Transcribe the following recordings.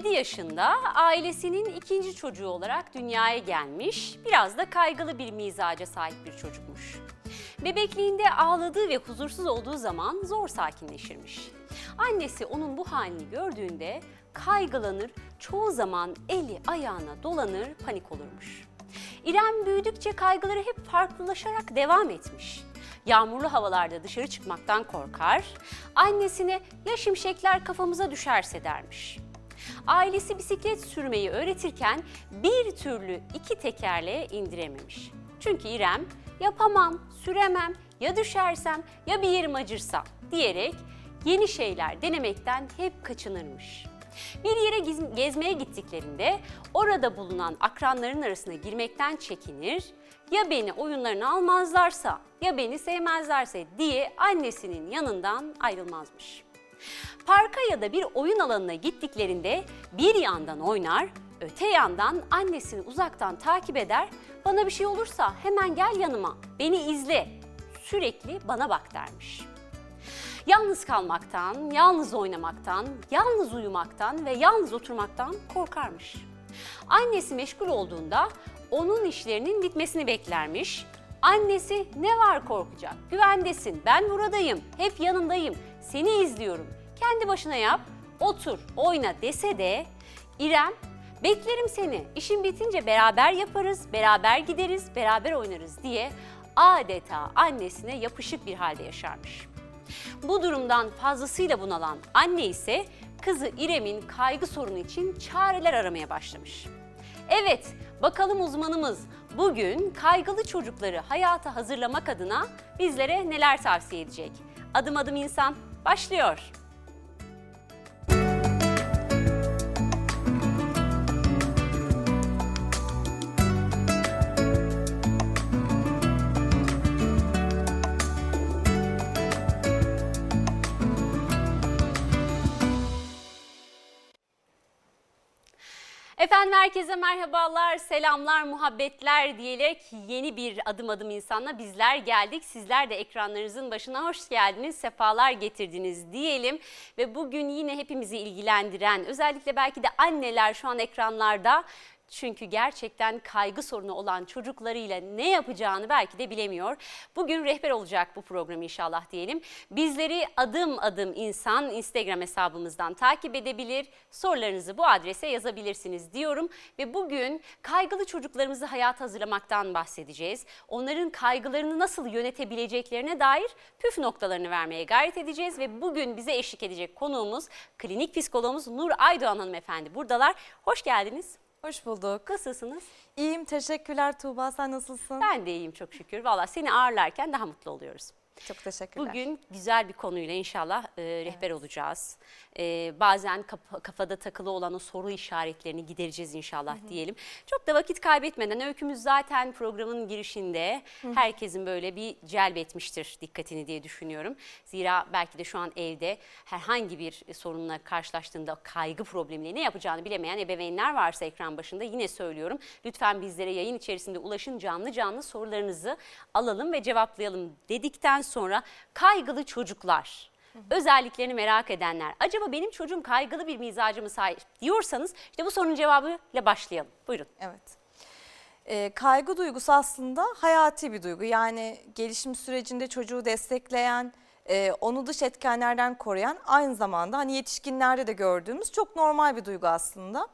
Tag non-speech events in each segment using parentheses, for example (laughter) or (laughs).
İrem 7 yaşında ailesinin ikinci çocuğu olarak dünyaya gelmiş, biraz da kaygılı bir mizaca sahip bir çocukmuş. Bebekliğinde ağladığı ve huzursuz olduğu zaman zor sakinleşirmiş. Annesi onun bu halini gördüğünde kaygılanır, çoğu zaman eli ayağına dolanır, panik olurmuş. İrem büyüdükçe kaygıları hep farklılaşarak devam etmiş. Yağmurlu havalarda dışarı çıkmaktan korkar, annesine ya şimşekler kafamıza düşerse dermiş. Ailesi bisiklet sürmeyi öğretirken bir türlü iki tekerleğe indirememiş. Çünkü İrem yapamam, süremem, ya düşersem ya bir yerim acırsa diyerek yeni şeyler denemekten hep kaçınırmış. Bir yere gezmeye gittiklerinde orada bulunan akranların arasına girmekten çekinir, ya beni oyunlarına almazlarsa ya beni sevmezlerse diye annesinin yanından ayrılmazmış. Parka ya da bir oyun alanına gittiklerinde bir yandan oynar, öte yandan annesini uzaktan takip eder, bana bir şey olursa hemen gel yanıma, beni izle, sürekli bana bak dermiş. Yalnız kalmaktan, yalnız oynamaktan, yalnız uyumaktan ve yalnız oturmaktan korkarmış. Annesi meşgul olduğunda onun işlerinin bitmesini beklermiş. Annesi ne var korkacak? Güvendesin, ben buradayım, hep yanındayım, seni izliyorum. Kendi başına yap, otur, oyna dese de İrem beklerim seni, işin bitince beraber yaparız, beraber gideriz, beraber oynarız diye adeta annesine yapışık bir halde yaşarmış. Bu durumdan fazlasıyla bunalan anne ise kızı İrem'in kaygı sorunu için çareler aramaya başlamış. Evet, bakalım uzmanımız bugün kaygılı çocukları hayata hazırlamak adına bizlere neler tavsiye edecek? Adım adım insan başlıyor. Efendim herkese merhabalar, selamlar, muhabbetler diyerek yeni bir adım adım insanla bizler geldik. Sizler de ekranlarınızın başına hoş geldiniz, sefalar getirdiniz diyelim. Ve bugün yine hepimizi ilgilendiren, özellikle belki de anneler şu an ekranlarda çünkü gerçekten kaygı sorunu olan çocuklarıyla ne yapacağını belki de bilemiyor. Bugün rehber olacak bu program inşallah diyelim. Bizleri adım adım insan Instagram hesabımızdan takip edebilir. Sorularınızı bu adrese yazabilirsiniz diyorum. Ve bugün kaygılı çocuklarımızı hayat hazırlamaktan bahsedeceğiz. Onların kaygılarını nasıl yönetebileceklerine dair püf noktalarını vermeye gayret edeceğiz. Ve bugün bize eşlik edecek konuğumuz klinik psikologumuz Nur Aydoğan hanımefendi buradalar. Hoş geldiniz. Hoş bulduk. Nasılsınız? İyiyim, teşekkürler Tuğba. Sen nasılsın? Ben de iyiyim çok şükür. Valla seni ağırlarken daha mutlu oluyoruz. Çok teşekkürler. Bugün güzel bir konuyla inşallah e, rehber evet. olacağız. E, bazen kaf kafada takılı olan o soru işaretlerini gidereceğiz inşallah Hı -hı. diyelim. Çok da vakit kaybetmeden öykümüz zaten programın girişinde Hı -hı. herkesin böyle bir celbetmiştir dikkatini diye düşünüyorum. Zira belki de şu an evde herhangi bir sorunla karşılaştığında kaygı problemiyle ne yapacağını bilemeyen ebeveynler varsa ekran başında yine söylüyorum. Lütfen bizlere yayın içerisinde ulaşın canlı canlı sorularınızı alalım ve cevaplayalım dedikten sonra kaygılı çocuklar özelliklerini merak edenler. Acaba benim çocuğum kaygılı bir mizacı mı sahip diyorsanız işte bu sorunun cevabıyla başlayalım. Buyurun. Evet. E, kaygı duygusu aslında hayati bir duygu. Yani gelişim sürecinde çocuğu destekleyen, e, onu dış etkenlerden koruyan aynı zamanda hani yetişkinlerde de gördüğümüz çok normal bir duygu aslında.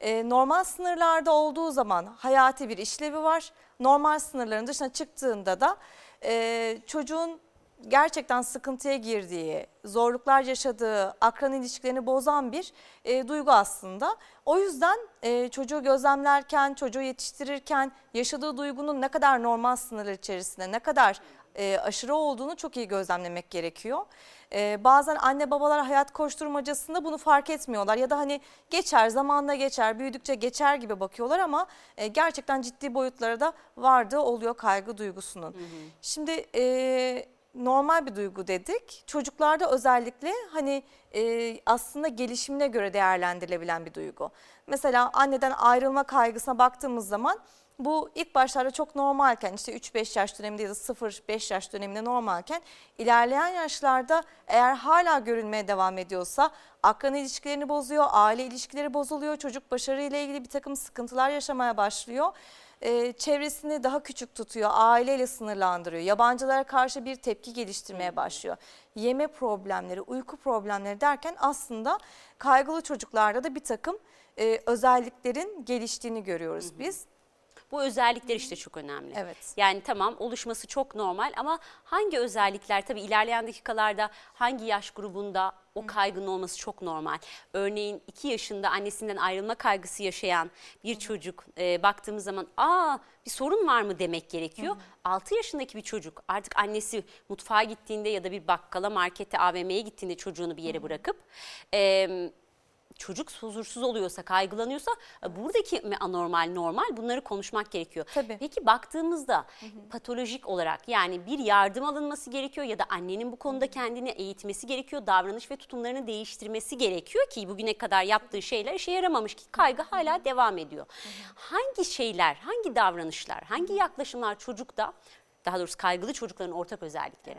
E, normal sınırlarda olduğu zaman hayati bir işlevi var. Normal sınırların dışına çıktığında da e, çocuğun gerçekten sıkıntıya girdiği, zorluklar yaşadığı, akran ilişkilerini bozan bir e, duygu aslında. O yüzden e, çocuğu gözlemlerken, çocuğu yetiştirirken yaşadığı duygunun ne kadar normal sınırlar içerisinde, ne kadar e, aşırı olduğunu çok iyi gözlemlemek gerekiyor. E, bazen anne babalar hayat koşturmacasında bunu fark etmiyorlar ya da hani geçer zamanla geçer büyüdükçe geçer gibi bakıyorlar ama e, gerçekten ciddi boyutlara da vardı oluyor kaygı duygusunun. Hı hı. Şimdi e, normal bir duygu dedik çocuklarda özellikle hani e, aslında gelişimine göre değerlendirilebilen bir duygu. Mesela anneden ayrılma kaygısına baktığımız zaman Bu ilk başlarda çok normalken işte 3-5 yaş döneminde ya da 0-5 yaş döneminde normalken ilerleyen yaşlarda eğer hala görülmeye devam ediyorsa akran ilişkilerini bozuyor, aile ilişkileri bozuluyor, çocuk başarıyla ilgili bir takım sıkıntılar yaşamaya başlıyor. Ee, çevresini daha küçük tutuyor, aileyle sınırlandırıyor, yabancılara karşı bir tepki geliştirmeye başlıyor. Yeme problemleri, uyku problemleri derken aslında kaygılı çocuklarda da bir takım e, özelliklerin geliştiğini görüyoruz biz. Bu özellikler işte çok önemli. Evet. Yani tamam oluşması çok normal ama hangi özellikler tabii ilerleyen dakikalarda hangi yaş grubunda o kaygının olması çok normal. Örneğin 2 yaşında annesinden ayrılma kaygısı yaşayan bir çocuk e, baktığımız zaman aa bir sorun var mı demek gerekiyor. 6 yaşındaki bir çocuk artık annesi mutfağa gittiğinde ya da bir bakkala markete AVM'ye gittiğinde çocuğunu bir yere bırakıp... E, çocuk huzursuz oluyorsa, kaygılanıyorsa e, buradaki anormal, normal bunları konuşmak gerekiyor. Tabii. Peki baktığımızda patolojik olarak yani bir yardım alınması gerekiyor ya da annenin bu konuda kendini eğitmesi gerekiyor, davranış ve tutumlarını değiştirmesi gerekiyor ki bugüne kadar yaptığı şeyler işe yaramamış ki kaygı hala devam ediyor. Hangi şeyler, hangi davranışlar, hangi yaklaşımlar çocukta daha doğrusu kaygılı çocukların ortak özellikleri?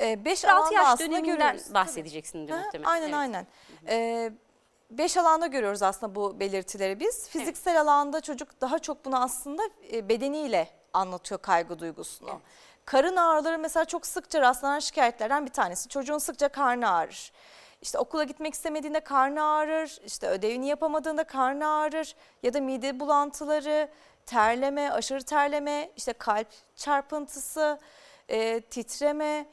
5 6 alanda yaş döneminden görüyoruz. bahsedeceksin Ha, muhtemelen. Aynen Evet. aynen. Ee, beş alanda görüyoruz aslında bu belirtileri biz. Fiziksel alanda çocuk daha çok bunu aslında e, bedeniyle anlatıyor kaygı duygusunu. Karın ağrıları mesela çok sıkça rastlanan şikayetlerden bir tanesi. Çocuğun sıkça karnı ağrır. İşte okula gitmek istemediğinde karnı ağrır, işte ödevini yapamadığında karnı ağrır ya da mide bulantıları, terleme, aşırı terleme, işte kalp çarpıntısı, e, titreme,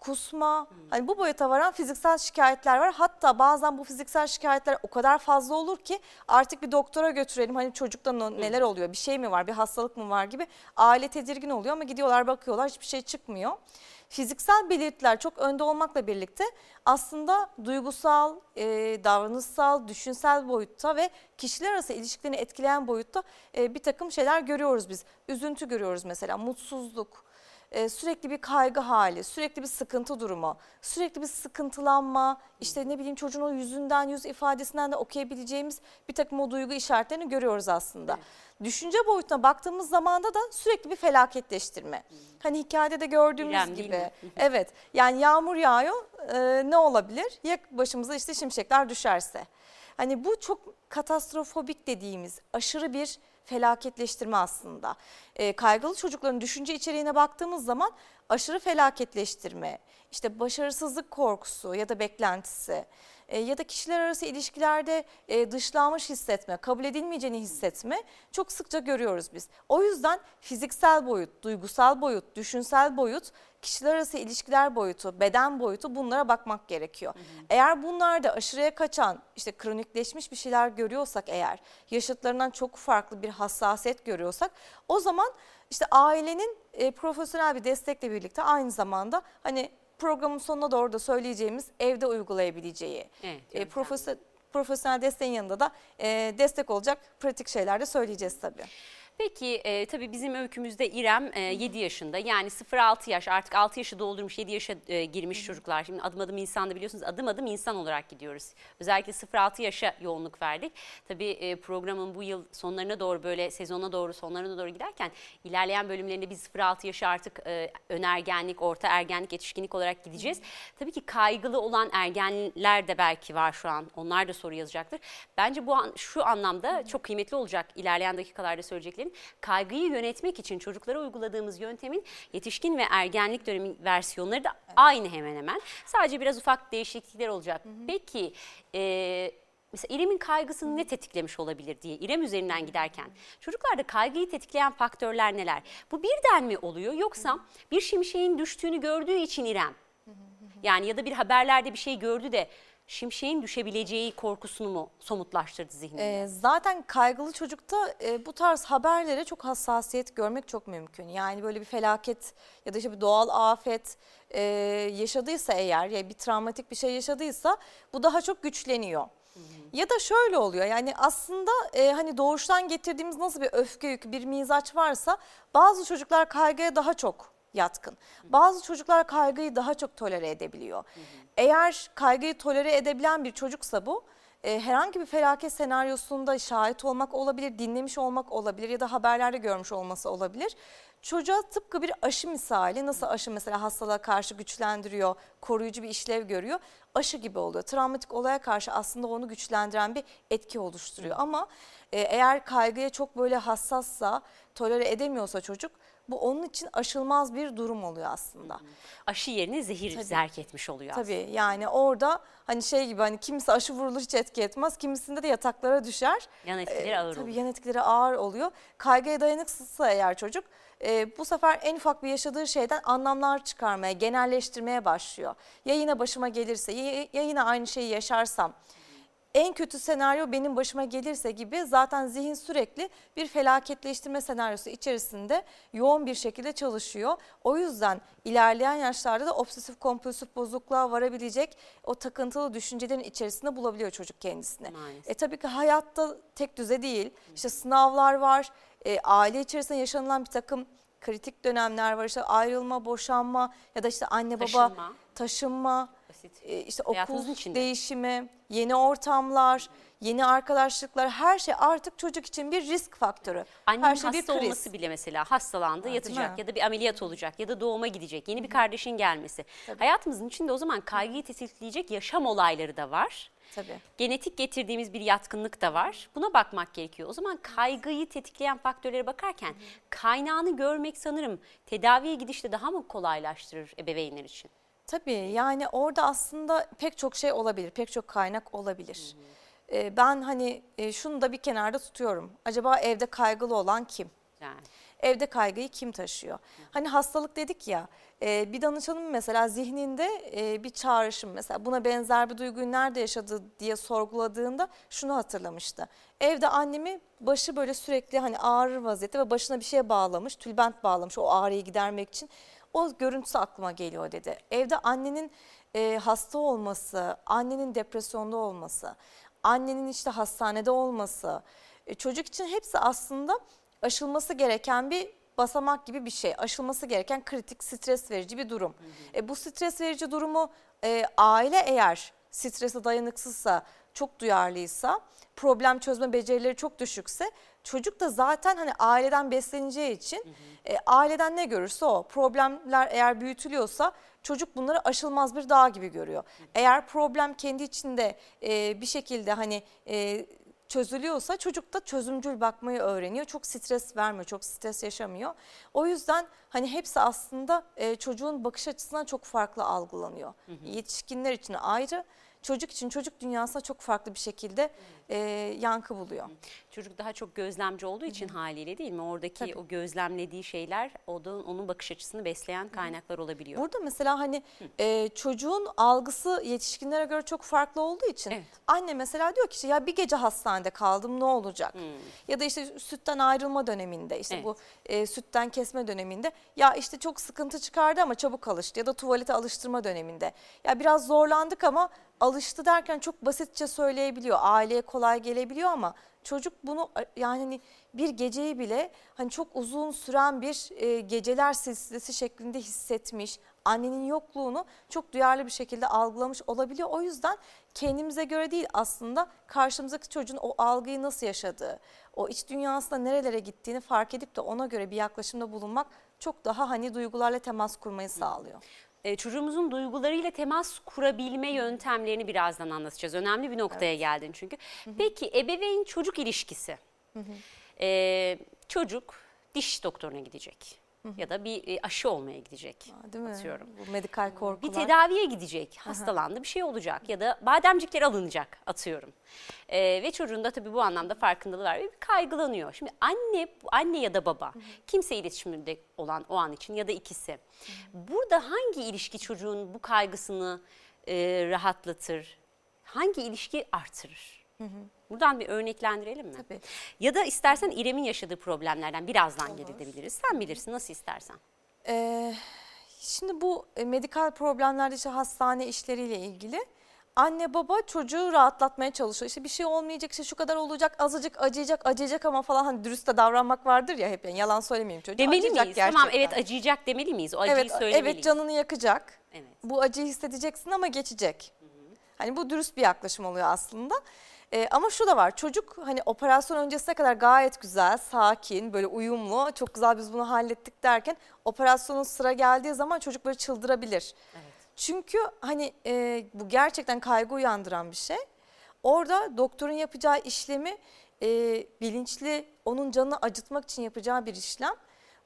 kusma hani bu boyuta varan fiziksel şikayetler var. Hatta bazen bu fiziksel şikayetler o kadar fazla olur ki artık bir doktora götürelim hani çocukta neler oluyor bir şey mi var bir hastalık mı var gibi aile tedirgin oluyor ama gidiyorlar bakıyorlar hiçbir şey çıkmıyor. Fiziksel belirtiler çok önde olmakla birlikte aslında duygusal, e, davranışsal, düşünsel boyutta ve kişiler arası ilişkilerini etkileyen boyutta e, bir takım şeyler görüyoruz biz. Üzüntü görüyoruz mesela, mutsuzluk, e, sürekli bir kaygı hali, sürekli bir sıkıntı durumu, sürekli bir sıkıntılanma, işte ne bileyim çocuğun o yüzünden, yüz ifadesinden de okuyabileceğimiz bir takım o duygu işaretlerini görüyoruz aslında. Düşünce boyutuna baktığımız zamanda da sürekli bir felaketleştirme. Hani hikayede de gördüğümüz İrem gibi. Evet yani yağmur yağıyor e, ne olabilir? Ya başımıza işte şimşekler düşerse. Hani bu çok katastrofobik dediğimiz aşırı bir felaketleştirme aslında. E, kaygılı çocukların düşünce içeriğine baktığımız zaman aşırı felaketleştirme, işte başarısızlık korkusu ya da beklentisi e, ya da kişiler arası ilişkilerde e, dışlanmış hissetme, kabul edilmeyeceğini hissetme çok sıkça görüyoruz biz. O yüzden fiziksel boyut, duygusal boyut, düşünsel boyut, kişiler arası ilişkiler boyutu, beden boyutu bunlara bakmak gerekiyor. Eğer bunlarda aşırıya kaçan, işte kronikleşmiş bir şeyler görüyorsak eğer, yaşıtlarından çok farklı bir hassasiyet görüyorsak o zaman işte ailenin e, profesyonel bir destekle birlikte aynı zamanda hani programın sonuna doğru da söyleyeceğimiz evde uygulayabileceği Evet, e, yöntem. profesyo- profesyonel desteğin yanında da e, destek olacak pratik şeyler de söyleyeceğiz tabii. Peki e, tabii bizim öykümüzde İrem e, 7 yaşında yani 0-6 yaş artık 6 yaşı doldurmuş 7 yaşa e, girmiş çocuklar. Şimdi adım adım insan da biliyorsunuz adım adım insan olarak gidiyoruz. Özellikle 0-6 yaşa yoğunluk verdik. Tabii e, programın bu yıl sonlarına doğru böyle sezona doğru sonlarına doğru giderken ilerleyen bölümlerinde biz 0-6 yaşa artık e, önergenlik, orta ergenlik, yetişkinlik olarak gideceğiz. Tabii ki kaygılı olan ergenler de belki var şu an. Onlar da soru yazacaktır. Bence bu an, şu anlamda çok kıymetli olacak ilerleyen dakikalarda söyleyeceklerim. Kaygıyı yönetmek için çocuklara uyguladığımız yöntemin yetişkin ve ergenlik dönemi versiyonları da aynı hemen hemen. Sadece biraz ufak değişiklikler olacak. Peki e, mesela İrem'in kaygısını ne tetiklemiş olabilir diye İrem üzerinden giderken çocuklarda kaygıyı tetikleyen faktörler neler? Bu birden mi oluyor yoksa bir şimşeğin düştüğünü gördüğü için İrem yani ya da bir haberlerde bir şey gördü de şimşeğin düşebileceği korkusunu mu somutlaştırdı zihninde? Ee, zaten kaygılı çocukta e, bu tarz haberlere çok hassasiyet görmek çok mümkün. Yani böyle bir felaket ya da işte bir doğal afet e, yaşadıysa eğer ya bir travmatik bir şey yaşadıysa bu daha çok güçleniyor. Ya da şöyle oluyor yani aslında e, hani doğuştan getirdiğimiz nasıl bir öfke yükü bir mizaç varsa bazı çocuklar kaygıya daha çok yatkın. Bazı çocuklar kaygıyı daha çok tolere edebiliyor. Eğer kaygıyı tolere edebilen bir çocuksa bu e, herhangi bir felaket senaryosunda şahit olmak olabilir, dinlemiş olmak olabilir ya da haberlerde görmüş olması olabilir. Çocuğa tıpkı bir aşı misali nasıl aşı mesela hastalığa karşı güçlendiriyor, koruyucu bir işlev görüyor. Aşı gibi oluyor. Travmatik olaya karşı aslında onu güçlendiren bir etki oluşturuyor. Ama e, eğer kaygıya çok böyle hassassa, tolere edemiyorsa çocuk bu onun için aşılmaz bir durum oluyor aslında. Aşı yerine zehir zerk etmiş oluyor aslında. Tabii yani orada hani şey gibi hani kimisi aşı vurulur hiç etki etmez. Kimisinde de yataklara düşer. Yan etkileri Ee, ağır Tabii oluyor. yan etkileri ağır oluyor. Kaygıya dayanıksızsa eğer çocuk e, bu sefer en ufak bir yaşadığı şeyden anlamlar çıkarmaya, genelleştirmeye başlıyor. Ya yine başıma gelirse, ya, ya yine aynı şeyi yaşarsam. En kötü senaryo benim başıma gelirse gibi zaten zihin sürekli bir felaketleştirme senaryosu içerisinde yoğun bir şekilde çalışıyor. O yüzden ilerleyen yaşlarda da obsesif kompulsif bozukluğa varabilecek o takıntılı düşüncelerin içerisinde bulabiliyor çocuk kendisini. Maalesef. E tabii ki hayatta tek düze değil. İşte sınavlar var, e, aile içerisinde yaşanılan bir takım kritik dönemler var. İşte ayrılma, boşanma ya da işte anne baba Taşınma. taşınma, Basit. e, işte Hayatımızın okul içinde. değişimi, yeni ortamlar, yeni arkadaşlıklar her şey artık çocuk için bir risk faktörü. Annenin her şey bir hasta kriz. olması bile mesela hastalandı değil yatacak ya da bir ameliyat olacak ya da doğuma gidecek yeni bir kardeşin gelmesi. Hayatımızın içinde o zaman kaygıyı tetikleyecek yaşam olayları da var. Tabii. Genetik getirdiğimiz bir yatkınlık da var. Buna bakmak gerekiyor. O zaman kaygıyı tetikleyen faktörlere bakarken kaynağını görmek sanırım tedaviye gidişte daha mı kolaylaştırır ebeveynler için? Tabii yani orada aslında pek çok şey olabilir, pek çok kaynak olabilir. Ee, ben hani e, şunu da bir kenarda tutuyorum. Acaba evde kaygılı olan kim? Yani. Evde kaygıyı kim taşıyor? Hani hastalık dedik ya, e, bir danışanım mesela zihninde e, bir çağrışım mesela buna benzer bir duyguyu nerede yaşadı diye sorguladığında şunu hatırlamıştı. Evde annemi başı böyle sürekli hani ağrır vaziyette ve başına bir şeye bağlamış, tülbent bağlamış o ağrıyı gidermek için. O görüntüsü aklıma geliyor dedi. Evde annenin e, hasta olması, annenin depresyonda olması, annenin işte hastanede olması, e, çocuk için hepsi aslında aşılması gereken bir basamak gibi bir şey. Aşılması gereken kritik, stres verici bir durum. E, bu stres verici durumu e, aile eğer strese dayanıksızsa, çok duyarlıysa, problem çözme becerileri çok düşükse çocuk da zaten hani aileden besleneceği için e, aileden ne görürse o. Problemler eğer büyütülüyorsa çocuk bunları aşılmaz bir dağ gibi görüyor. Eğer problem kendi içinde e, bir şekilde hani e, çözülüyorsa çocuk da çözümcül bakmayı öğreniyor. Çok stres vermiyor, çok stres yaşamıyor. O yüzden hani hepsi aslında e, çocuğun bakış açısından çok farklı algılanıyor. Yetişkinler için ayrı, çocuk için çocuk dünyasına çok farklı bir şekilde e, yankı buluyor. Çocuk daha çok gözlemci olduğu için haliyle değil mi? Oradaki Tabii. o gözlemlediği şeyler o da onun bakış açısını besleyen kaynaklar olabiliyor. Burada mesela hani e, çocuğun algısı yetişkinlere göre çok farklı olduğu için Evet. anne mesela diyor ki işte ya bir gece hastanede kaldım ne olacak? Hmm. Ya da işte sütten ayrılma döneminde işte Evet. bu e, sütten kesme döneminde ya işte çok sıkıntı çıkardı ama çabuk alıştı ya da tuvalete alıştırma döneminde. Ya biraz zorlandık ama alıştı derken çok basitçe söyleyebiliyor. Aileye kolay gelebiliyor ama çocuk bunu a- yani hani bir geceyi bile hani çok uzun süren bir e, geceler silsilesi şeklinde hissetmiş. Annenin yokluğunu çok duyarlı bir şekilde algılamış olabiliyor. O yüzden kendimize göre değil aslında karşımızdaki çocuğun o algıyı nasıl yaşadığı, o iç dünyasında nerelere gittiğini fark edip de ona göre bir yaklaşımda bulunmak çok daha hani duygularla temas kurmayı sağlıyor. E, çocuğumuzun duygularıyla temas kurabilme yöntemlerini birazdan anlatacağız. Önemli bir noktaya geldin çünkü. Peki ebeveyn çocuk ilişkisi. E, çocuk diş doktoruna gidecek ya da bir e, aşı olmaya gidecek. Ha, Değil mi? Atıyorum. Bu medikal korkular. Bir tedaviye gidecek, hastalandı bir şey olacak ya da bademcikler alınacak atıyorum. E, ve çocuğun da tabii bu anlamda farkındalığı var ve bir kaygılanıyor. Şimdi anne anne ya da baba kimse iletişiminde olan o an için ya da ikisi. Burada hangi ilişki çocuğun bu kaygısını e, rahatlatır? Hangi ilişki artırır? Buradan bir örneklendirelim mi? Tabii. Ya da istersen İrem'in yaşadığı problemlerden birazdan gidebiliriz. Sen bilirsin nasıl istersen. Ee, şimdi bu e, medikal problemlerde işte hastane işleriyle ilgili anne baba çocuğu rahatlatmaya çalışıyor. İşte bir şey olmayacak, işte şu kadar olacak, azıcık acıyacak, acıyacak ama falan hani dürüst de davranmak vardır ya hep yani yalan söylemeyeyim çocuğa. Demeli acıyacak miyiz? Tamam evet gerçekten. acıyacak demeli miyiz? O acıyı Evet, söylemeliyiz. evet canını yakacak. Evet. Bu acıyı hissedeceksin ama geçecek. Hani bu dürüst bir yaklaşım oluyor aslında. Ee, ama şu da var çocuk hani operasyon öncesine kadar gayet güzel, sakin, böyle uyumlu, çok güzel biz bunu hallettik derken operasyonun sıra geldiği zaman çocuk böyle çıldırabilir. Çünkü hani e, bu gerçekten kaygı uyandıran bir şey. Orada doktorun yapacağı işlemi e, bilinçli onun canını acıtmak için yapacağı bir işlem.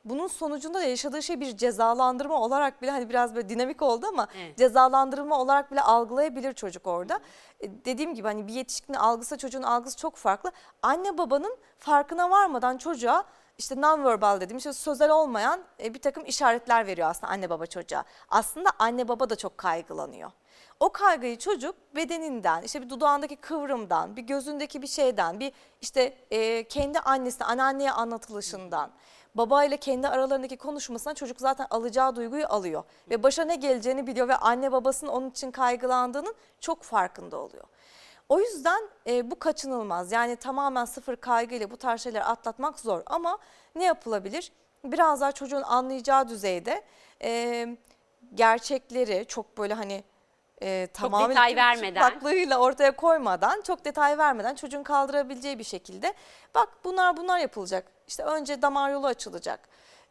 Bunun sonucunda da yaşadığı şey bir cezalandırma olarak bile hani biraz böyle dinamik oldu ama Evet. cezalandırma olarak bile algılayabilir çocuk orada. E, dediğim gibi hani bir yetişkinin algısı çocuğun algısı çok farklı. Anne babanın farkına varmadan çocuğa işte non-verbal dediğim işte sözel olmayan e, bir takım işaretler veriyor aslında anne baba çocuğa. Aslında anne baba da çok kaygılanıyor. O kaygıyı çocuk bedeninden, işte bir dudağındaki kıvrımdan, bir gözündeki bir şeyden, bir işte e, kendi annesine, anneanneye anlatılışından, babayla kendi aralarındaki konuşmasından çocuk zaten alacağı duyguyu alıyor. Ve başa ne geleceğini biliyor ve anne babasının onun için kaygılandığının çok farkında oluyor. O yüzden e, bu kaçınılmaz. Yani tamamen sıfır kaygıyla bu tarz şeyleri atlatmak zor. Ama ne yapılabilir? Biraz daha çocuğun anlayacağı düzeyde e, gerçekleri çok böyle hani e, tamamen detay vermeden. çıplaklığıyla ortaya koymadan, çok detay vermeden çocuğun kaldırabileceği bir şekilde bak bunlar bunlar yapılacak. İşte önce damar yolu açılacak.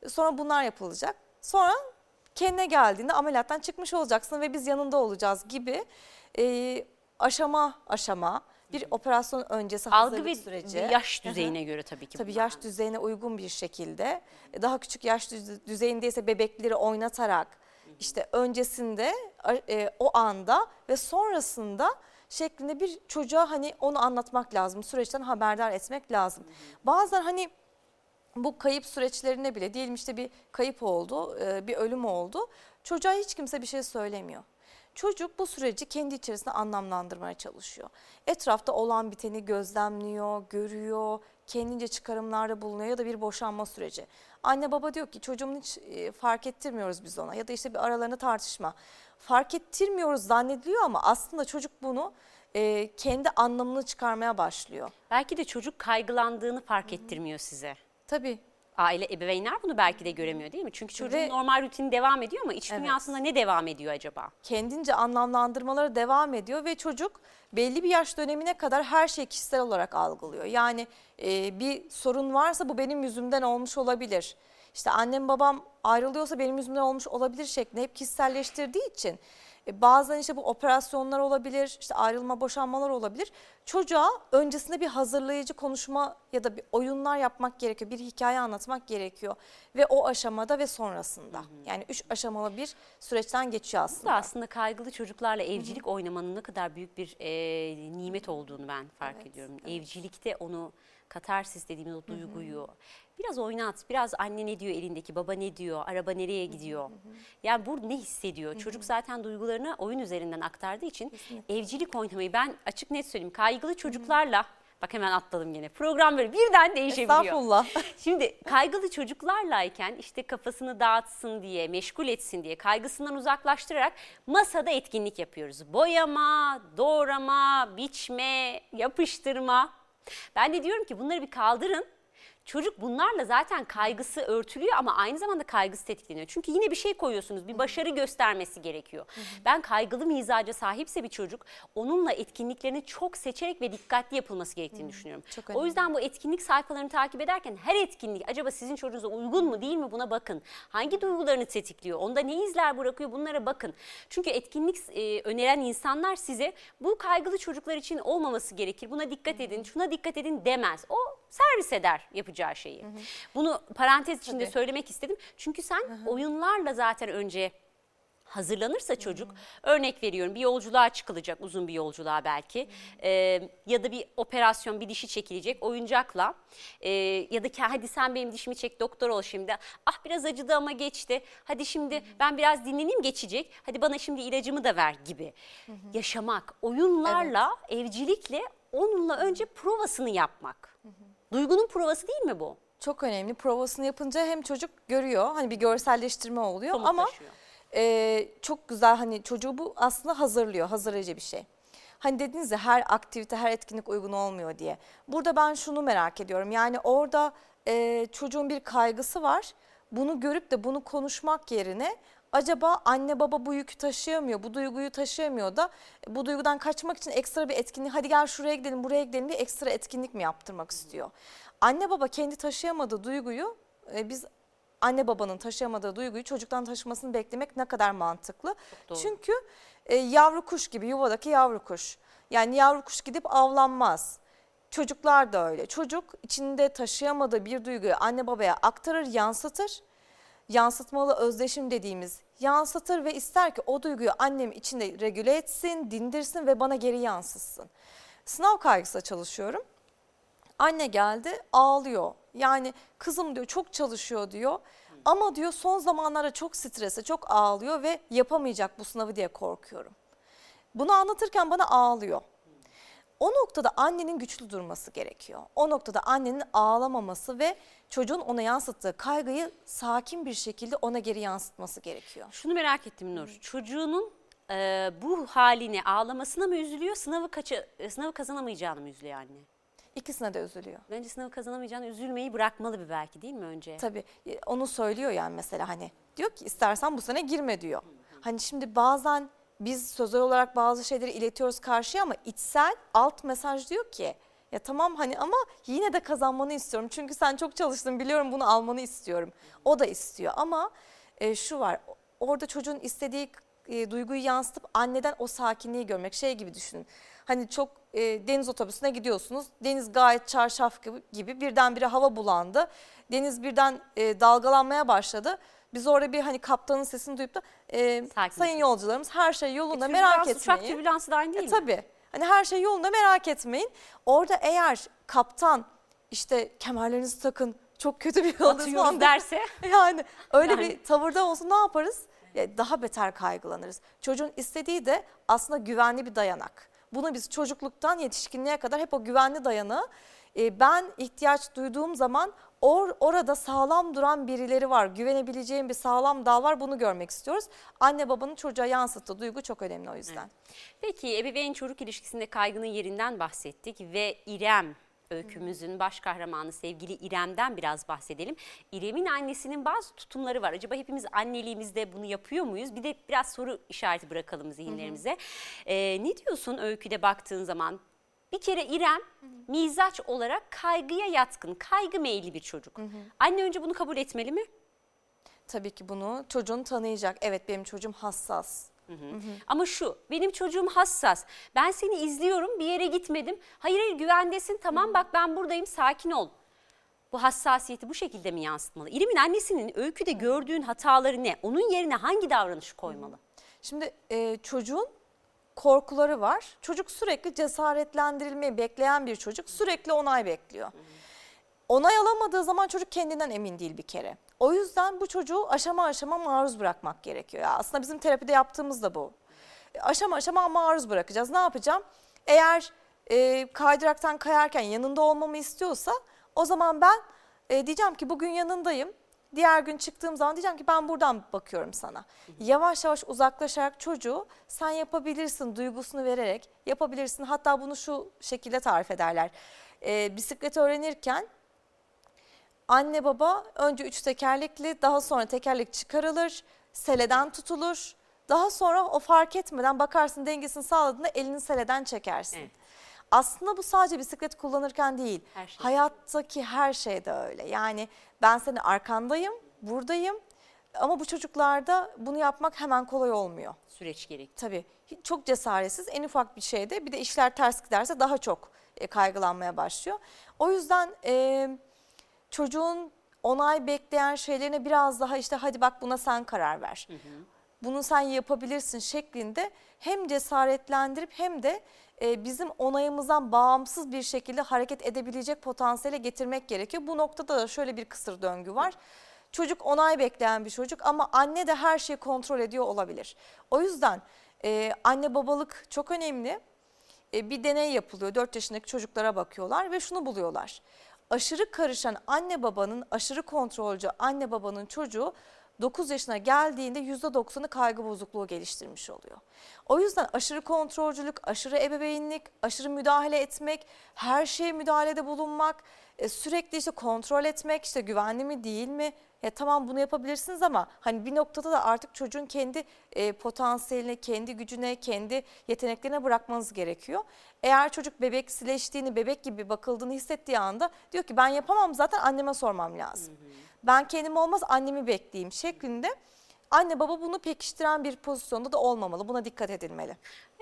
Sonra bunlar yapılacak. Sonra kendine geldiğinde ameliyattan çıkmış olacaksın ve biz yanında olacağız gibi e, aşama aşama bir operasyon öncesi Algı hazırlık ve süreci. yaş Hı hı. düzeyine göre tabii ki. Tabii bunlar. yaş düzeyine uygun bir şekilde daha küçük yaş düze- düzeyindeyse bebekleri oynatarak işte öncesinde e, o anda ve sonrasında şeklinde bir çocuğa hani onu anlatmak lazım. Süreçten haberdar etmek lazım. Bazen hani bu kayıp süreçlerine bile diyelim işte bir kayıp oldu, e, bir ölüm oldu. Çocuğa hiç kimse bir şey söylemiyor. Çocuk bu süreci kendi içerisinde anlamlandırmaya çalışıyor. Etrafta olan biteni gözlemliyor, görüyor, kendince çıkarımlarda bulunuyor ya da bir boşanma süreci. Anne baba diyor ki çocuğumun hiç e, fark ettirmiyoruz biz ona ya da işte bir aralarında tartışma. Fark ettirmiyoruz zannediliyor ama aslında çocuk bunu e, kendi anlamını çıkarmaya başlıyor. Belki de çocuk kaygılandığını fark ettirmiyor size. Tabii Aile, ebeveynler bunu belki de göremiyor değil mi? Çünkü çocuğun Ve- normal rutini devam ediyor ama iç Evet. dünyasında ne devam ediyor acaba? kendince anlamlandırmaları devam ediyor ve çocuk belli bir yaş dönemine kadar her şeyi kişisel olarak algılıyor. Yani e, bir sorun varsa bu benim yüzümden olmuş olabilir. İşte annem babam ayrılıyorsa benim yüzümden olmuş olabilir şeklinde hep kişiselleştirdiği için e, bazen işte bu operasyonlar olabilir, işte ayrılma, boşanmalar olabilir. Çocuğa öncesinde bir hazırlayıcı konuşma ya da bir oyunlar yapmak gerekiyor, bir hikaye anlatmak gerekiyor ve o aşamada ve sonrasında. Yani üç aşamalı bir süreçten geçiyor aslında. Bu da aslında kaygılı çocuklarla evcilik oynamanın ne kadar büyük bir e, nimet olduğunu ben fark ediyorum. Evcilikte onu katarsis dediğimiz o duyguyu biraz oynat. Biraz anne ne diyor elindeki, baba ne diyor, araba nereye gidiyor. Yani bu ne hissediyor? Çocuk zaten duygularını oyun üzerinden aktardığı için evcilik oynamayı ben açık net söyleyeyim. Kaygılı çocuklarla Bak hemen atladım yine. Program böyle birden değişebiliyor. Estağfurullah. (laughs) Şimdi kaygılı çocuklarlayken işte kafasını dağıtsın diye, meşgul etsin diye kaygısından uzaklaştırarak masada etkinlik yapıyoruz. Boyama, doğrama, biçme, yapıştırma. Ben de diyorum ki bunları bir kaldırın. Çocuk bunlarla zaten kaygısı örtülüyor ama aynı zamanda kaygısı tetikleniyor. Çünkü yine bir şey koyuyorsunuz, bir başarı göstermesi gerekiyor. Ben kaygılı mizaca sahipse bir çocuk, onunla etkinliklerini çok seçerek ve dikkatli yapılması gerektiğini düşünüyorum. çok o yüzden bu etkinlik sayfalarını takip ederken her etkinlik acaba sizin çocuğunuza uygun mu değil mi buna bakın. Hangi duygularını tetikliyor, onda ne izler bırakıyor bunlara bakın. Çünkü etkinlik e, öneren insanlar size bu kaygılı çocuklar için olmaması gerekir. Buna dikkat edin, şuna dikkat edin demez. O servis eder yapacağı şeyi. Bunu parantez içinde Tabii. söylemek istedim. Çünkü sen oyunlarla zaten önce hazırlanırsa çocuk örnek veriyorum bir yolculuğa çıkılacak uzun bir yolculuğa belki. Ee, ya da bir operasyon bir dişi çekilecek oyuncakla. Ee, ya da ki hadi sen benim dişimi çek doktor ol şimdi. Ah biraz acıdı ama geçti. Hadi şimdi ben biraz dinleneyim geçecek. Hadi bana şimdi ilacımı da ver. gibi yaşamak oyunlarla evcilikle onunla önce provasını yapmak duygunun provası değil mi bu? Çok önemli. Provasını yapınca hem çocuk görüyor hani bir görselleştirme oluyor ama e, çok güzel hani çocuğu bu aslında hazırlıyor, hazırlayıcı bir şey. Hani dediniz ya her aktivite, her etkinlik uygun olmuyor diye. Burada ben şunu merak ediyorum. Yani orada e, çocuğun bir kaygısı var. Bunu görüp de bunu konuşmak yerine acaba anne baba bu yükü taşıyamıyor, bu duyguyu taşıyamıyor da e, bu duygudan kaçmak için ekstra bir etkinlik hadi gel şuraya gidelim buraya gidelim diye ekstra etkinlik mi yaptırmak istiyor? Anne baba kendi taşıyamadığı duyguyu e, biz anne babanın taşıyamadığı duyguyu çocuktan taşımasını beklemek ne kadar mantıklı? Çünkü e, yavru kuş gibi yuvadaki yavru kuş. Yani yavru kuş gidip avlanmaz. Çocuklar da öyle. Çocuk içinde taşıyamadığı bir duyguyu anne babaya aktarır, yansıtır. Yansıtmalı özdeşim dediğimiz yansıtır ve ister ki o duyguyu annem içinde regüle etsin, dindirsin ve bana geri yansıtsın. Sınav kaygısıyla çalışıyorum. Anne geldi ağlıyor. Yani kızım diyor çok çalışıyor diyor. Ama diyor son zamanlarda çok strese, çok ağlıyor ve yapamayacak bu sınavı diye korkuyorum. Bunu anlatırken bana ağlıyor. O noktada annenin güçlü durması gerekiyor. O noktada annenin ağlamaması ve çocuğun ona yansıttığı kaygıyı sakin bir şekilde ona geri yansıtması gerekiyor. Şunu merak ettim Nur. Çocuğunun e, bu haline ağlamasına mı üzülüyor, sınavı kaçı, e, sınavı kazanamayacağını mı üzülüyor anne? İkisine de üzülüyor. Bence sınavı kazanamayacağını üzülmeyi bırakmalı bir belki değil mi önce? Tabii e, onu söylüyor yani mesela hani diyor ki istersen bu sene girme diyor. Hani şimdi bazen biz sözel olarak bazı şeyleri iletiyoruz karşıya ama içsel alt mesaj diyor ki ya tamam hani ama yine de kazanmanı istiyorum. Çünkü sen çok çalıştın biliyorum bunu almanı istiyorum. O da istiyor ama e, şu var orada çocuğun istediği e, duyguyu yansıtıp anneden o sakinliği görmek şey gibi düşünün. Hani çok e, deniz otobüsüne gidiyorsunuz. Deniz gayet çarşaf gibi, gibi birdenbire hava bulandı. Deniz birden e, dalgalanmaya başladı. Biz orada bir hani kaptanın sesini duyup da e, Sakin. sayın yolcularımız her şey yolunda E, merak türbülans, Uçak etmeyin. türbülansı da aynı değil E, mi? tabii. Hani her şey yolunda merak etmeyin. Orada eğer kaptan işte kemerlerinizi takın çok kötü bir falan derse. (laughs) yani öyle Yani. bir tavırda olsun ne yaparız? Ya daha beter kaygılanırız. Çocuğun istediği de aslında güvenli bir dayanak. Bunu biz çocukluktan yetişkinliğe kadar hep o güvenli dayanağı e, ben ihtiyaç duyduğum zaman or, orada sağlam duran birileri var. Güvenebileceğim bir sağlam dağ var bunu görmek istiyoruz. Anne babanın çocuğa yansıttığı duygu çok önemli o yüzden. Peki ebeveyn çocuk ilişkisinde kaygının yerinden bahsettik ve İrem öykümüzün baş kahramanı sevgili İrem'den biraz bahsedelim. İrem'in annesinin bazı tutumları var. Acaba hepimiz anneliğimizde bunu yapıyor muyuz? Bir de biraz soru işareti bırakalım zihinlerimize. Ee, ne diyorsun öyküde baktığın zaman? Bir kere İrem mizaç olarak kaygıya yatkın, kaygı meyilli bir çocuk. Anne önce bunu kabul etmeli mi? Tabii ki bunu çocuğun tanıyacak. Evet benim çocuğum hassas. Ama şu benim çocuğum hassas. Ben seni izliyorum bir yere gitmedim. Hayır hayır güvendesin tamam bak ben buradayım sakin ol. Bu hassasiyeti bu şekilde mi yansıtmalı? İrem'in annesinin öyküde gördüğün hataları ne? Onun yerine hangi davranışı koymalı? Şimdi e, çocuğun korkuları var. Çocuk sürekli cesaretlendirilmeyi bekleyen bir çocuk sürekli onay bekliyor. Onay alamadığı zaman çocuk kendinden emin değil bir kere. O yüzden bu çocuğu aşama aşama maruz bırakmak gerekiyor. Ya aslında bizim terapide yaptığımız da bu. Aşama aşama maruz bırakacağız. Ne yapacağım? Eğer e, kaydıraktan kayarken yanında olmamı istiyorsa o zaman ben e, diyeceğim ki bugün yanındayım. Diğer gün çıktığım zaman diyeceğim ki ben buradan bakıyorum sana. Yavaş yavaş uzaklaşarak çocuğu sen yapabilirsin duygusunu vererek yapabilirsin. Hatta bunu şu şekilde tarif ederler. E, bisiklet öğrenirken anne baba önce üç tekerlekli daha sonra tekerlek çıkarılır, seleden tutulur. Daha sonra o fark etmeden bakarsın dengesini sağladığında elini seleden çekersin. Evet. Aslında bu sadece bisiklet kullanırken değil, Her şey. hayattaki her şeyde öyle. Yani ben senin arkandayım, buradayım ama bu çocuklarda bunu yapmak hemen kolay olmuyor. Süreç gerek. Tabii çok cesaretsiz en ufak bir şeyde bir de işler ters giderse daha çok e, kaygılanmaya başlıyor. O yüzden e, çocuğun onay bekleyen şeylerine biraz daha işte hadi bak buna sen karar ver. Bunu sen yapabilirsin şeklinde hem cesaretlendirip hem de bizim onayımızdan bağımsız bir şekilde hareket edebilecek potansiyele getirmek gerekiyor. Bu noktada da şöyle bir kısır döngü var. Çocuk onay bekleyen bir çocuk ama anne de her şeyi kontrol ediyor olabilir. O yüzden e, anne babalık çok önemli. E, bir deney yapılıyor. 4 yaşındaki çocuklara bakıyorlar ve şunu buluyorlar. Aşırı karışan anne babanın, aşırı kontrolcü anne babanın çocuğu 9 yaşına geldiğinde %90'ı kaygı bozukluğu geliştirmiş oluyor. O yüzden aşırı kontrolcülük, aşırı ebeveynlik, aşırı müdahale etmek, her şeye müdahalede bulunmak, e, sürekli işte kontrol etmek, işte güvenli mi değil mi? Ya tamam bunu yapabilirsiniz ama hani bir noktada da artık çocuğun kendi e, potansiyeline, kendi gücüne, kendi yeteneklerine bırakmanız gerekiyor. Eğer çocuk bebeksileştiğini, bebek gibi bakıldığını hissettiği anda diyor ki ben yapamam zaten anneme sormam lazım. Ben kendim olmaz annemi bekleyeyim şeklinde anne baba bunu pekiştiren bir pozisyonda da olmamalı. Buna dikkat edilmeli.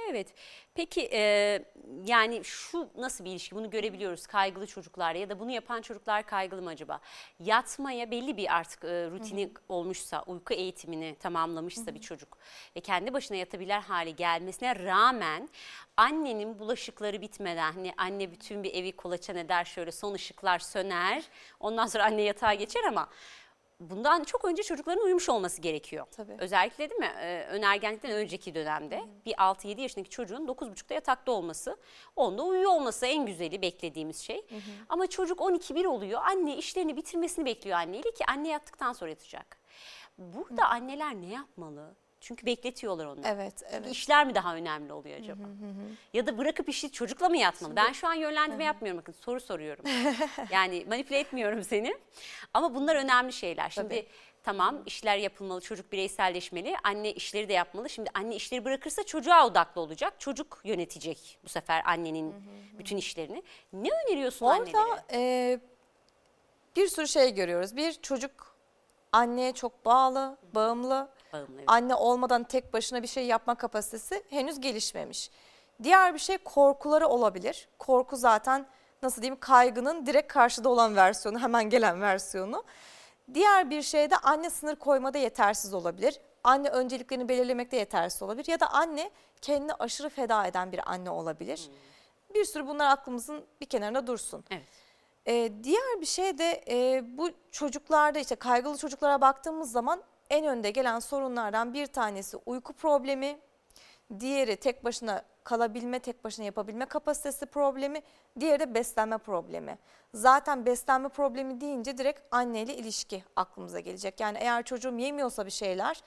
Evet. Peki e, yani şu nasıl bir ilişki? Bunu görebiliyoruz kaygılı çocuklar ya da bunu yapan çocuklar kaygılı mı acaba? Yatmaya belli bir artık e, rutini olmuşsa, uyku eğitimini tamamlamışsa bir çocuk ve kendi başına yatabilir hale gelmesine rağmen annenin bulaşıkları bitmeden hani anne bütün bir evi kolaçan eder şöyle son ışıklar söner. Ondan sonra anne yatağa geçer ama bundan çok önce çocukların uyumuş olması gerekiyor. Tabii. Özellikle değil mi e, önergenlikten önceki dönemde bir 6-7 yaşındaki çocuğun 9.30'da yatakta olması, onda uyuyor olması en güzeli beklediğimiz şey. Ama çocuk 12-1 oluyor. Anne işlerini bitirmesini bekliyor anneyle ki anne yattıktan sonra yatacak. Burada anneler ne yapmalı? Çünkü bekletiyorlar onu. Evet, Çünkü evet. işler mi daha önemli oluyor acaba? Ya da bırakıp işi çocukla mı yatmalı? Ben şu an yönlendirme yapmıyorum bakın soru soruyorum. (laughs) yani manipüle etmiyorum seni. Ama bunlar önemli şeyler. Şimdi Tabii. tamam işler yapılmalı, çocuk bireyselleşmeli, anne işleri de yapmalı. Şimdi anne işleri bırakırsa çocuğa odaklı olacak. Çocuk yönetecek bu sefer annenin bütün işlerini. Ne öneriyorsun annelere? Orada e, bir sürü şey görüyoruz. Bir çocuk anneye çok bağlı, bağımlı. Bağımlı, evet. Anne olmadan tek başına bir şey yapma kapasitesi henüz gelişmemiş. Diğer bir şey korkuları olabilir. Korku zaten nasıl diyeyim kaygının direkt karşıda olan versiyonu, hemen gelen versiyonu. Diğer bir şey de anne sınır koymada yetersiz olabilir. Anne önceliklerini belirlemekte yetersiz olabilir. Ya da anne kendini aşırı feda eden bir anne olabilir. Bir sürü bunlar aklımızın bir kenarında dursun. Evet. Ee, diğer bir şey de e, bu çocuklarda işte kaygılı çocuklara baktığımız zaman en önde gelen sorunlardan bir tanesi uyku problemi, diğeri tek başına kalabilme, tek başına yapabilme kapasitesi problemi, diğeri de beslenme problemi. Zaten beslenme problemi deyince direkt anneyle ilişki aklımıza gelecek. Yani eğer çocuğum yemiyorsa bir şeyler,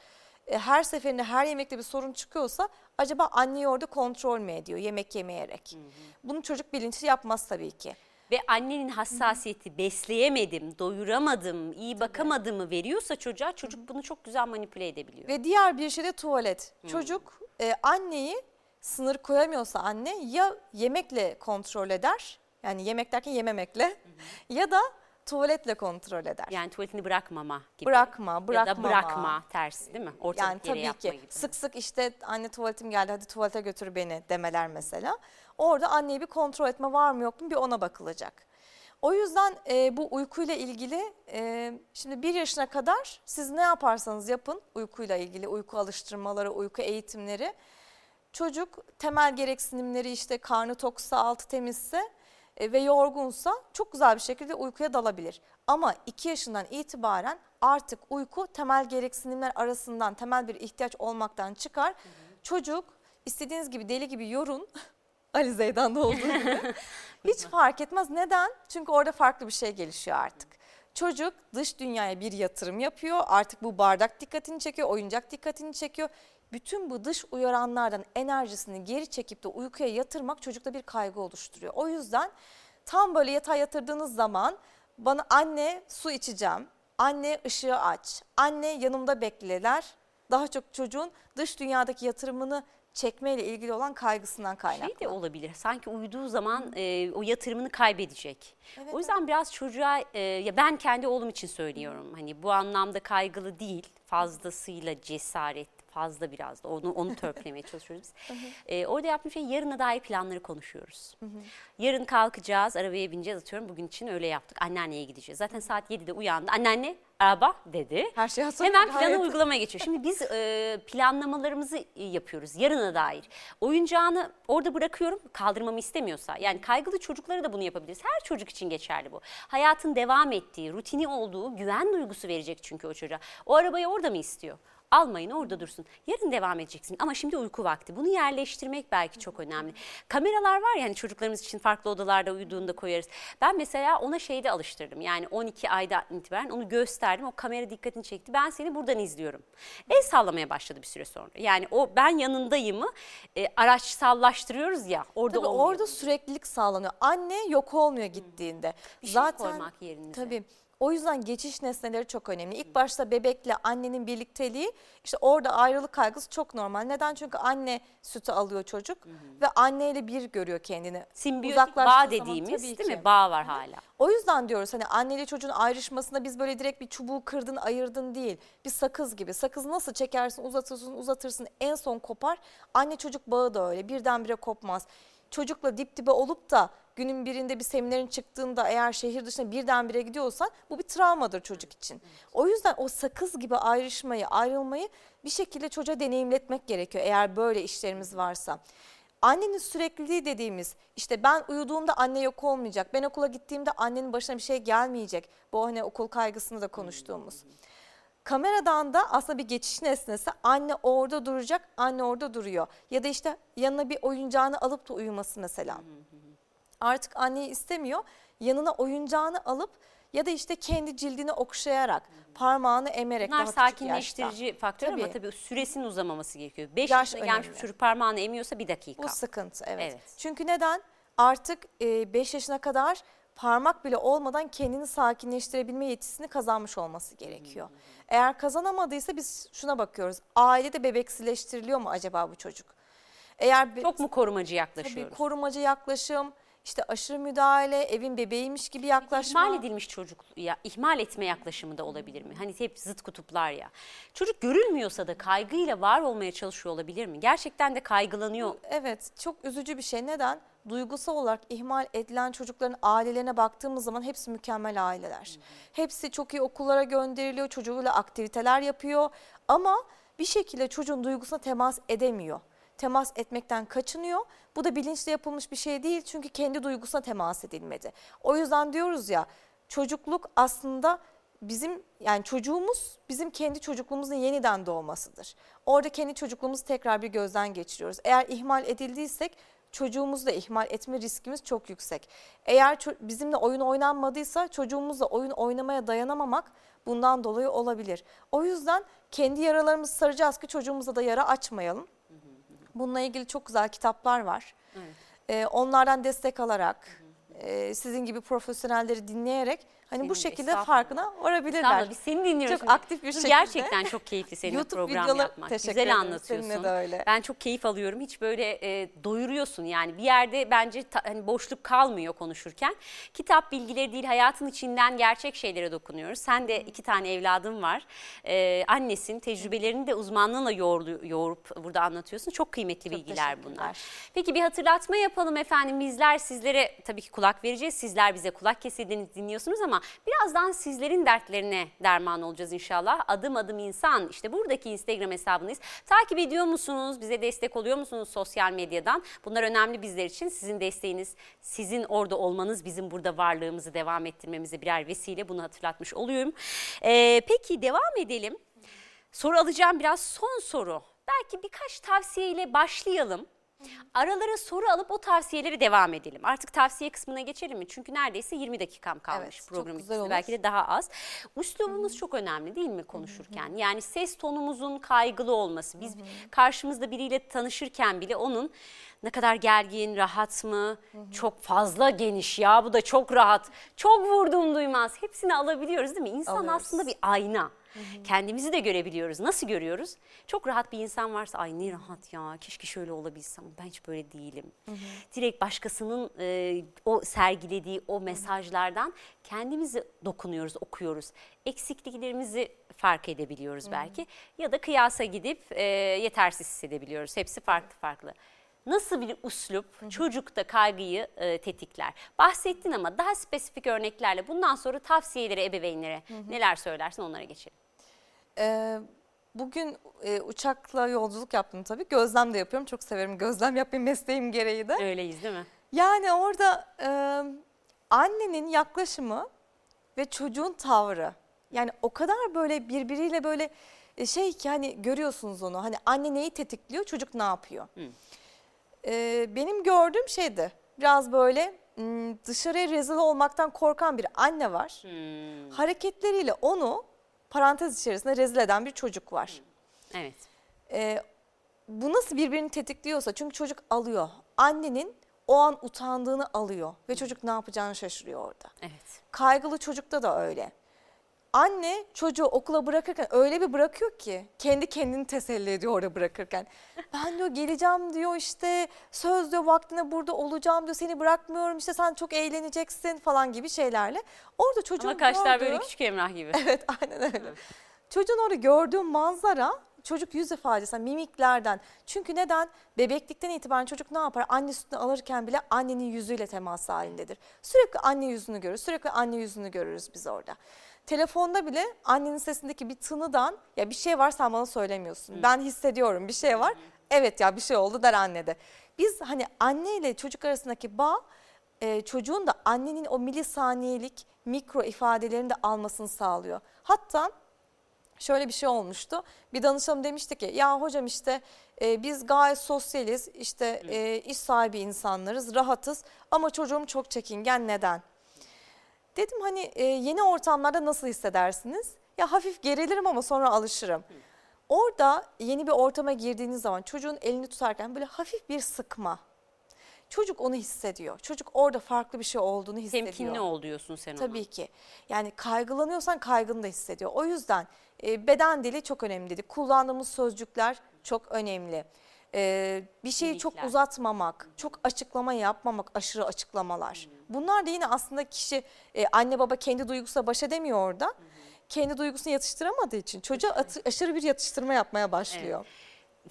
e, her seferinde her yemekte bir sorun çıkıyorsa acaba anneyi orada kontrol mü ediyor yemek yemeyerek? Bunu çocuk bilinçli yapmaz tabii ki. Ve annenin hassasiyeti besleyemedim, doyuramadım, iyi bakamadığımı veriyorsa çocuğa çocuk bunu çok güzel manipüle edebiliyor. Ve diğer bir şey de tuvalet. Çocuk e, anneyi sınır koyamıyorsa anne ya yemekle kontrol eder. Yani yemek derken yememekle (laughs) ya da tuvaletle kontrol eder. Yani tuvaletini bırakmama gibi. Bırakma, Ya bırakmama. da bırakma tersi değil mi? Ortalık Yani yere tabii yapma ki gibi. sık sık işte anne tuvaletim geldi hadi tuvalete götür beni demeler mesela. Orada anneyi bir kontrol etme var mı yok mu bir ona bakılacak. O yüzden e, bu uykuyla ilgili e, şimdi bir yaşına kadar siz ne yaparsanız yapın uykuyla ilgili uyku alıştırmaları, uyku eğitimleri. Çocuk temel gereksinimleri işte karnı toksa, altı temizse e, ve yorgunsa çok güzel bir şekilde uykuya dalabilir. Ama 2 yaşından itibaren artık uyku temel gereksinimler arasından temel bir ihtiyaç olmaktan çıkar. Çocuk istediğiniz gibi deli gibi yorun. (laughs) Ali Zeydan'da olduğu gibi. (laughs) Hiç fark etmez. Neden? Çünkü orada farklı bir şey gelişiyor artık. Çocuk dış dünyaya bir yatırım yapıyor. Artık bu bardak dikkatini çekiyor, oyuncak dikkatini çekiyor. Bütün bu dış uyaranlardan enerjisini geri çekip de uykuya yatırmak çocukta bir kaygı oluşturuyor. O yüzden tam böyle yatağa yatırdığınız zaman bana anne su içeceğim, anne ışığı aç, anne yanımda bekleler. Daha çok çocuğun dış dünyadaki yatırımını çekmeyle ilgili olan kaygısından kaynaklı. Şey de olabilir. Sanki uyuduğu zaman e, o yatırımını kaybedecek. Evet, o yüzden biraz çocuğa e, ya ben kendi oğlum için söylüyorum. Hani bu anlamda kaygılı değil, fazlasıyla cesaret, fazla biraz da onu onu törpülemeye çalışıyoruz biz. (laughs) E, orada yaptığım şey yarına dair planları konuşuyoruz. Yarın kalkacağız, arabaya bineceğiz atıyorum. Bugün için öyle yaptık. Anneanneye gideceğiz. Zaten saat 7'de uyandı. Anneanne araba dedi. Her şey hazır. Hemen planı Gayet- uygulamaya geçiyor. Şimdi biz e, planlamalarımızı e, yapıyoruz yarına dair. Oyuncağını orada bırakıyorum kaldırmamı istemiyorsa. Yani kaygılı çocuklara da bunu yapabiliriz. Her çocuk için geçerli bu. Hayatın devam ettiği, rutini olduğu güven duygusu verecek çünkü o çocuğa. O arabayı orada mı istiyor? Almayın orada dursun. Yarın devam edeceksin ama şimdi uyku vakti. Bunu yerleştirmek belki çok önemli. Kameralar var yani çocuklarımız için farklı odalarda uyuduğunda koyarız. Ben mesela ona şeyde alıştırdım. Yani 12 ayda itibaren onu gösterdim. O kamera dikkatini çekti. Ben seni buradan izliyorum. El sallamaya başladı bir süre sonra. Yani o ben yanındayımı e, araç sallaştırıyoruz ya orada Tabii olmuyor. orada süreklilik sağlanıyor. Anne yok olmuyor gittiğinde. Bir şey Zaten koymak yerinize. Tabii O yüzden geçiş nesneleri çok önemli. İlk başta bebekle annenin birlikteliği işte orada ayrılık kaygısı çok normal. Neden? Çünkü anne sütü alıyor çocuk ve anneyle bir görüyor kendini. Simbiyotik bağ zaman dediğimiz tabii değil mi? Bağ var hala. O yüzden diyoruz hani anneyle çocuğun ayrışmasında biz böyle direkt bir çubuğu kırdın ayırdın değil. Bir sakız gibi. Sakızı nasıl çekersin uzatırsın uzatırsın en son kopar. Anne çocuk bağı da öyle birdenbire kopmaz. Çocukla dip dibe olup da günün birinde bir seminerin çıktığında eğer şehir dışına birdenbire gidiyorsan bu bir travmadır çocuk için. O yüzden o sakız gibi ayrışmayı ayrılmayı bir şekilde çocuğa deneyimletmek gerekiyor eğer böyle işlerimiz varsa. Annenin sürekliliği dediğimiz işte ben uyuduğumda anne yok olmayacak. Ben okula gittiğimde annenin başına bir şey gelmeyecek. Bu hani okul kaygısını da konuştuğumuz. Kameradan da aslında bir geçiş nesnesi anne orada duracak, anne orada duruyor. Ya da işte yanına bir oyuncağını alıp da uyuması mesela. Artık anneyi istemiyor. Yanına oyuncağını alıp ya da işte kendi cildini okşayarak, parmağını emerek Bunlar daha küçük yaşta. sakinleştirici faktör ama Tabii. tabii süresinin uzamaması gerekiyor. 5 Yaş yaşına gelmiş bir çocuk parmağını emiyorsa bir dakika. Bu sıkıntı evet. Evet. Çünkü neden? Artık 5 yaşına kadar parmak bile olmadan kendini sakinleştirebilme yetisini kazanmış olması gerekiyor. Eğer kazanamadıysa biz şuna bakıyoruz. Ailede bebeksileştiriliyor mu acaba bu çocuk? Eğer Çok mu korumacı tabii yaklaşıyoruz? korumacı yaklaşım, işte aşırı müdahale, evin bebeğiymiş gibi yaklaşma. İhmal edilmiş çocuk ya ihmal etme yaklaşımı da olabilir mi? Hani hep zıt kutuplar ya. Çocuk görülmüyorsa da kaygıyla var olmaya çalışıyor olabilir mi? Gerçekten de kaygılanıyor. Evet çok üzücü bir şey. Neden? Duygusal olarak ihmal edilen çocukların ailelerine baktığımız zaman hepsi mükemmel aileler. Hepsi çok iyi okullara gönderiliyor, çocuğuyla aktiviteler yapıyor ama bir şekilde çocuğun duygusuna temas edemiyor. Temas etmekten kaçınıyor. Bu da bilinçli yapılmış bir şey değil çünkü kendi duygusuna temas edilmedi. O yüzden diyoruz ya çocukluk aslında bizim yani çocuğumuz bizim kendi çocukluğumuzun yeniden doğmasıdır. Orada kendi çocukluğumuzu tekrar bir gözden geçiriyoruz. Eğer ihmal edildiysek çocuğumuzu da ihmal etme riskimiz çok yüksek. Eğer bizimle oyun oynanmadıysa çocuğumuzla oyun oynamaya dayanamamak bundan dolayı olabilir. O yüzden kendi yaralarımızı saracağız ki çocuğumuza da yara açmayalım. Bununla ilgili çok güzel kitaplar var. Ee, onlardan destek alarak, e, sizin gibi profesyonelleri dinleyerek hani bu Senin- şekilde farkına varabilirler. Biz seni dinliyoruz. Çok aktif bir şekilde. Gerçekten çok keyifli seninle YouTube program videoları- yapmak. Teşekkür Güzel ederim. anlatıyorsun. Seninle de öyle. Ben çok keyif alıyorum. Hiç böyle e, doyuruyorsun yani. Bir yerde bence ta- hani boşluk kalmıyor konuşurken. Kitap bilgileri değil hayatın içinden gerçek şeylere dokunuyoruz. Sen de iki tane evladın var. E, annesin tecrübelerini de uzmanlığına yoğurlu- yoğurup burada anlatıyorsun. Çok kıymetli Çok bilgiler bunlar. Peki bir hatırlatma yapalım efendim. Bizler sizlere tabii ki kulak vereceğiz. Sizler bize kulak kesildiğini dinliyorsunuz ama birazdan sizlerin dertlerine derman olacağız inşallah. Adım adım insan işte buradaki Instagram hesabındayız. Takip ediyor musunuz? Bize destek oluyor musunuz sosyal medyadan? Bunlar önemli bizler için. Sizin desteğiniz, sizin orada olmanız bizim burada varlığımızı devam ettirmemize birer vesile. Bunu hatırlatmış oluyorum. Ee, peki devam edelim. Soru alacağım biraz son soru. Belki birkaç tavsiyeyle başlayalım. Aralara soru alıp o tavsiyeleri devam edelim. Artık tavsiye kısmına geçelim mi? Çünkü neredeyse 20 dakikam kalmış Evet, program için. Belki de daha az. Üslubumuz çok önemli değil mi konuşurken? Yani ses tonumuzun kaygılı olması. Biz karşımızda biriyle tanışırken bile onun ne kadar gergin, rahat mı? Çok fazla geniş ya bu da çok rahat. Çok vurdum duymaz. Hepsini alabiliyoruz değil mi? İnsan Alıyoruz. aslında bir ayna. Kendimizi de görebiliyoruz. Nasıl görüyoruz? Çok rahat bir insan varsa ay ne rahat ya keşke şöyle olabilsem ben hiç böyle değilim. Direkt başkasının e, o sergilediği o mesajlardan kendimizi dokunuyoruz, okuyoruz. Eksikliklerimizi fark edebiliyoruz belki ya da kıyasa gidip e, yetersiz hissedebiliyoruz. Hepsi farklı farklı. Nasıl bir uslup çocukta kaygıyı e, tetikler? Bahsettin ama daha spesifik örneklerle bundan sonra tavsiyeleri ebeveynlere neler söylersin onlara geçelim. Ee, bugün e, uçakla yolculuk yaptım tabii. Gözlem de yapıyorum. Çok severim gözlem yapmayı mesleğim gereği de. Öyleyiz değil mi? Yani orada e, annenin yaklaşımı ve çocuğun tavrı. Yani o kadar böyle birbiriyle böyle e, şey ki hani görüyorsunuz onu. Hani anne neyi tetikliyor, çocuk ne yapıyor? E, benim gördüğüm şeydi. Biraz böyle m, dışarıya rezil olmaktan korkan bir anne var. Hmm, Hareketleriyle onu parantez içerisinde rezil eden bir çocuk var. evet. Ee, bu nasıl birbirini tetikliyorsa çünkü çocuk alıyor. Annenin o an utandığını alıyor ve çocuk ne yapacağını şaşırıyor orada. Evet. Kaygılı çocukta da öyle. Anne çocuğu okula bırakırken öyle bir bırakıyor ki kendi kendini teselli ediyor orada bırakırken. Ben diyor geleceğim diyor işte söz diyor vaktine burada olacağım diyor seni bırakmıyorum işte sen çok eğleneceksin falan gibi şeylerle. Orada çocuğun Ama kaşlar gördüğü- böyle küçük Emrah gibi. (laughs) Evet aynen öyle. Çocuğun orada gördüğü manzara çocuk yüz ifadesi, mimiklerden. Çünkü neden? Bebeklikten itibaren çocuk ne yapar? Anne sütünü alırken bile annenin yüzüyle temas halindedir. Sürekli anne yüzünü görür, sürekli anne yüzünü görürüz biz orada. Telefonda bile annenin sesindeki bir tınıdan ya bir şey var sen bana söylemiyorsun. Ben hissediyorum bir şey var. Evet ya bir şey oldu der anne de. Biz hani anne ile çocuk arasındaki bağ e, çocuğun da annenin o milisaniyelik mikro ifadelerini de almasını sağlıyor. Hatta şöyle bir şey olmuştu. Bir danışanım demişti ki ya hocam işte e, biz gayet sosyaliz işte e, iş sahibi insanlarız rahatız ama çocuğum çok çekingen neden? Dedim hani e, yeni ortamlarda nasıl hissedersiniz? Ya hafif gerilirim ama sonra alışırım. Orada yeni bir ortama girdiğiniz zaman çocuğun elini tutarken böyle hafif bir sıkma. Çocuk onu hissediyor. Çocuk orada farklı bir şey olduğunu hissediyor. Temkinli ol diyorsun sen ona. Tabii ki. Yani kaygılanıyorsan kaygını da hissediyor. O yüzden e, beden dili çok önemli dedi. Kullandığımız sözcükler çok önemli. E, bir şeyi çok Mimikler. uzatmamak, çok açıklama yapmamak, aşırı açıklamalar. Bunlar da yine aslında kişi e, anne baba kendi duygusuyla baş edemiyor orada. Kendi duygusunu yatıştıramadığı için çocuğa atı- aşırı bir yatıştırma yapmaya başlıyor.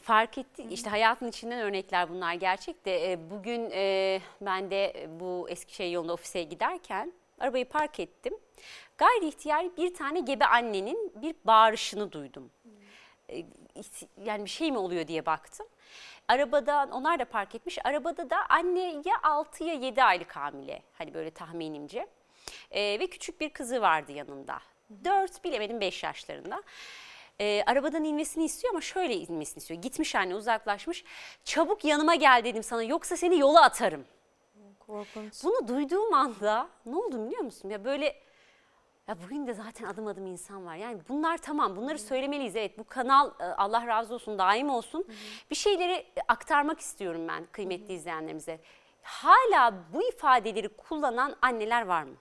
fark etti işte hayatın içinden örnekler bunlar gerçek de e, bugün e, ben de bu Eskişehir yolunda ofise giderken arabayı park ettim. Gayri ihtiyar bir tane gebe annenin bir bağırışını duydum. E, yani bir şey mi oluyor diye baktım. Arabada onlar da park etmiş. Arabada da anne ya 6 ya 7 aylık hamile. Hani böyle tahminimce. E, ve küçük bir kızı vardı yanında. 4 bilemedim 5 yaşlarında. E, arabadan inmesini istiyor ama şöyle inmesini istiyor. Gitmiş anne uzaklaşmış. Çabuk yanıma gel dedim sana yoksa seni yola atarım. Korkunç. Bunu duyduğum anda ne oldu biliyor musun? Ya böyle ya bugün de zaten adım adım insan var. Yani bunlar tamam bunları söylemeliyiz. Evet bu kanal e, Allah razı olsun daim olsun. Bir şeyleri e, aktarmak istiyorum ben kıymetli izleyenlerimize. Hala bu ifadeleri kullanan anneler var mı?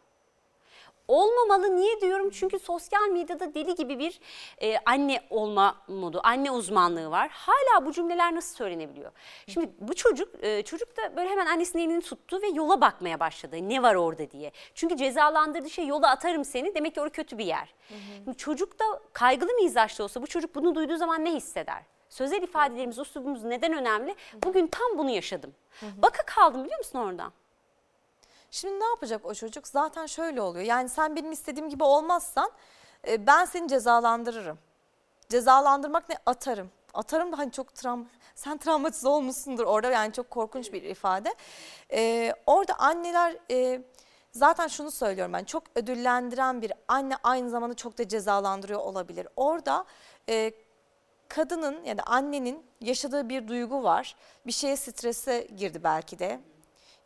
Olmamalı niye diyorum? Çünkü sosyal medyada deli gibi bir e, anne olma modu, anne uzmanlığı var. Hala bu cümleler nasıl söylenebiliyor? Şimdi bu çocuk, e, çocuk da böyle hemen annesinin elini tuttu ve yola bakmaya başladı. Ne var orada diye. Çünkü cezalandırdığı şey yola atarım seni demek ki orası kötü bir yer. Şimdi çocuk da kaygılı mizaçlı olsa bu çocuk bunu duyduğu zaman ne hisseder? Sözel ifadelerimiz, üslubumuz neden önemli? Bugün tam bunu yaşadım. Baka kaldım biliyor musun oradan? Şimdi ne yapacak o çocuk? Zaten şöyle oluyor. Yani sen benim istediğim gibi olmazsan e, ben seni cezalandırırım. Cezalandırmak ne? Atarım. Atarım da hani çok travma. Sen travmatize olmuşsundur orada yani çok korkunç bir ifade. E, orada anneler e, zaten şunu söylüyorum ben çok ödüllendiren bir anne aynı zamanda çok da cezalandırıyor olabilir. Orada e, kadının ya da annenin yaşadığı bir duygu var. Bir şeye strese girdi belki de.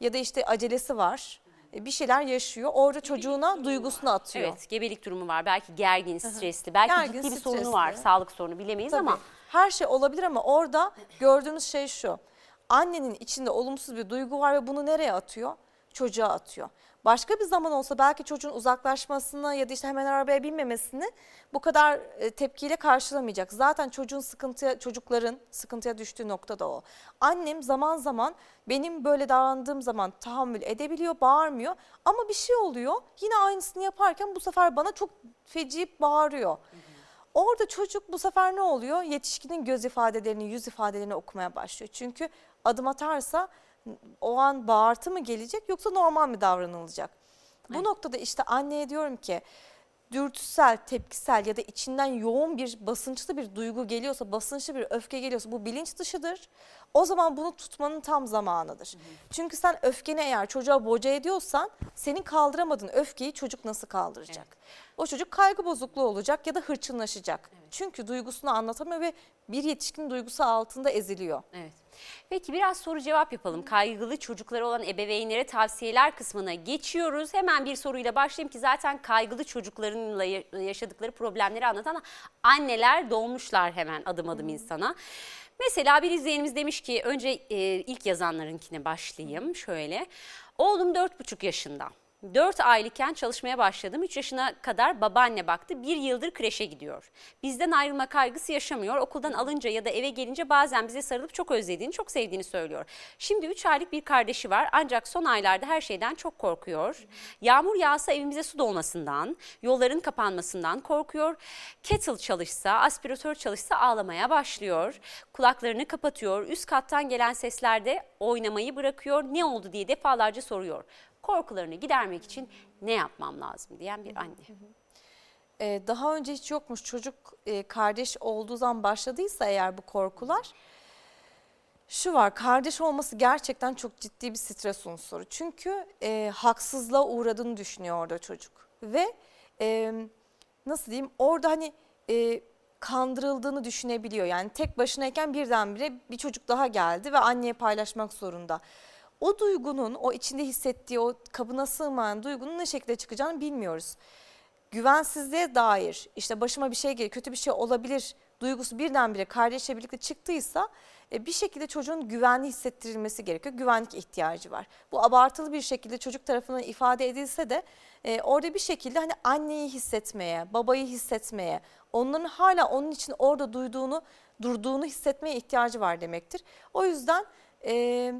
Ya da işte acelesi var. E, Bir şeyler yaşıyor. Orada çocuğuna duygusunu atıyor. Evet, gebelik durumu var. Belki gergin, stresli, belki Gergin, ciddi bir stresli. sorunu var. Sağlık sorunu bilemeyiz Tabii. ama her şey olabilir ama orada gördüğümüz şey şu. Annenin içinde olumsuz bir duygu var ve bunu nereye atıyor? Çocuğa atıyor. Başka bir zaman olsa belki çocuğun uzaklaşmasını ya da işte hemen arabaya binmemesini bu kadar e, tepkiyle karşılamayacak. Zaten çocuğun sıkıntıya, çocukların sıkıntıya düştüğü nokta da o. Annem zaman zaman benim böyle davrandığım zaman tahammül edebiliyor, bağırmıyor. Ama bir şey oluyor yine aynısını yaparken bu sefer bana çok feci bağırıyor. Orada çocuk bu sefer ne oluyor? Yetişkinin göz ifadelerini, yüz ifadelerini okumaya başlıyor. Çünkü adım atarsa o an bağırtı mı gelecek yoksa normal mi davranılacak? Bu noktada işte anneye diyorum ki dürtüsel, tepkisel ya da içinden yoğun bir basınçlı bir duygu geliyorsa, basınçlı bir öfke geliyorsa bu bilinç dışıdır. O zaman bunu tutmanın tam zamanıdır. Çünkü sen öfkeni eğer çocuğa boca ediyorsan senin kaldıramadığın öfkeyi çocuk nasıl kaldıracak? O çocuk kaygı bozukluğu olacak ya da hırçınlaşacak. Çünkü duygusunu anlatamıyor ve bir yetişkin duygusu altında eziliyor. evet. Peki biraz soru cevap yapalım. Kaygılı çocukları olan ebeveynlere tavsiyeler kısmına geçiyoruz. Hemen bir soruyla başlayayım ki zaten kaygılı çocuklarınla ya- yaşadıkları problemleri anlatan anneler doğmuşlar hemen adım adım insana. Mesela bir izleyenimiz demiş ki önce ilk yazanlarınkine başlayayım şöyle. Oğlum 4,5 yaşında. 4 aylıkken çalışmaya başladım. 3 yaşına kadar babaanne baktı. 1 yıldır kreşe gidiyor. Bizden ayrılma kaygısı yaşamıyor. Okuldan alınca ya da eve gelince bazen bize sarılıp çok özlediğini, çok sevdiğini söylüyor. Şimdi 3 aylık bir kardeşi var ancak son aylarda her şeyden çok korkuyor. Yağmur yağsa evimize su dolmasından, yolların kapanmasından korkuyor. Kettle çalışsa, aspiratör çalışsa ağlamaya başlıyor. Kulaklarını kapatıyor. Üst kattan gelen seslerde oynamayı bırakıyor. Ne oldu diye defalarca soruyor. Korkularını gidermek için ne yapmam lazım diyen bir anne. Ee, daha önce hiç yokmuş çocuk e, kardeş olduğu zaman başladıysa eğer bu korkular şu var kardeş olması gerçekten çok ciddi bir stres unsuru. Çünkü e, haksızlığa uğradığını düşünüyor orada çocuk ve e, nasıl diyeyim orada hani e, kandırıldığını düşünebiliyor. Yani tek başınayken birdenbire bir çocuk daha geldi ve anneye paylaşmak zorunda. O duygunun o içinde hissettiği o kabına sığmayan duygunun ne şekilde çıkacağını bilmiyoruz güvensizliğe dair işte başıma bir şey gelir, kötü bir şey olabilir duygusu birdenbire kardeşle birlikte çıktıysa e, bir şekilde çocuğun güvenli hissettirilmesi gerekiyor. Güvenlik ihtiyacı var. Bu abartılı bir şekilde çocuk tarafından ifade edilse de e, orada bir şekilde hani anneyi hissetmeye, babayı hissetmeye, onların hala onun için orada duyduğunu, durduğunu hissetmeye ihtiyacı var demektir. O yüzden e,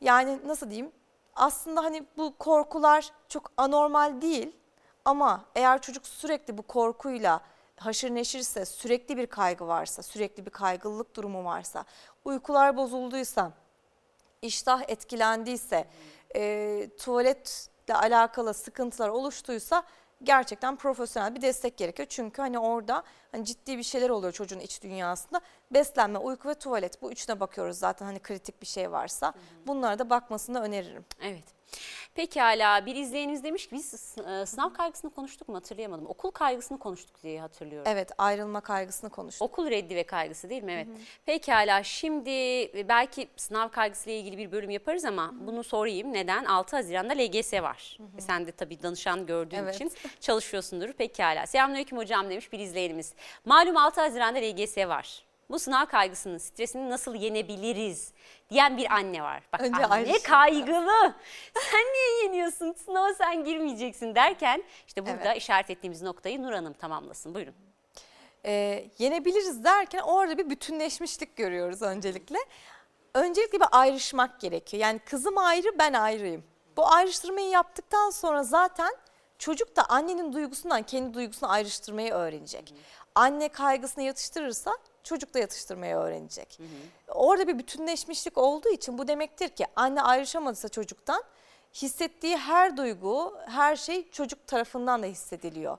yani nasıl diyeyim? Aslında hani bu korkular çok anormal değil ama eğer çocuk sürekli bu korkuyla haşır neşirse, sürekli bir kaygı varsa, sürekli bir kaygılılık durumu varsa, uykular bozulduysa, iştah etkilendiyse, e, tuvaletle alakalı sıkıntılar oluştuysa gerçekten profesyonel bir destek gerekiyor. Çünkü hani orada hani ciddi bir şeyler oluyor çocuğun iç dünyasında. Beslenme, uyku ve tuvalet bu üçüne bakıyoruz zaten hani kritik bir şey varsa. Bunlara da bakmasını öneririm. Evet. Pekala bir izleyenimiz demiş ki biz e, sınav kaygısını konuştuk mu hatırlayamadım. Okul kaygısını konuştuk diye hatırlıyorum. Evet ayrılma kaygısını konuştuk. Okul reddi ve kaygısı değil mi? Evet. Pekala şimdi e, belki sınav kaygısıyla ilgili bir bölüm yaparız ama bunu sorayım. Neden? 6 Haziran'da LGS var. E sen de tabii danışan gördüğün Evet. için çalışıyorsundur. Pekala. Selamünaleyküm hocam demiş bir izleyenimiz. Malum 6 Haziran'da LGS var. Bu sınav kaygısının, stresini nasıl yenebiliriz diyen bir anne var. Bak Önce anne kaygılı. Sen niye yeniyorsun? Sınava sen girmeyeceksin derken işte burada Evet. işaret ettiğimiz noktayı Nur Hanım tamamlasın. Buyurun. e, yenebiliriz derken orada bir bütünleşmişlik görüyoruz öncelikle. Öncelikle bir ayrışmak gerekiyor. Yani kızım ayrı ben ayrıyım. Bu ayrıştırmayı yaptıktan sonra zaten çocuk da annenin duygusundan kendi duygusunu ayrıştırmayı öğrenecek. Anne kaygısını yatıştırırsa çocuk da yatıştırmayı öğrenecek. Orada bir bütünleşmişlik olduğu için bu demektir ki anne ayrışamadıysa çocuktan hissettiği her duygu, her şey çocuk tarafından da hissediliyor.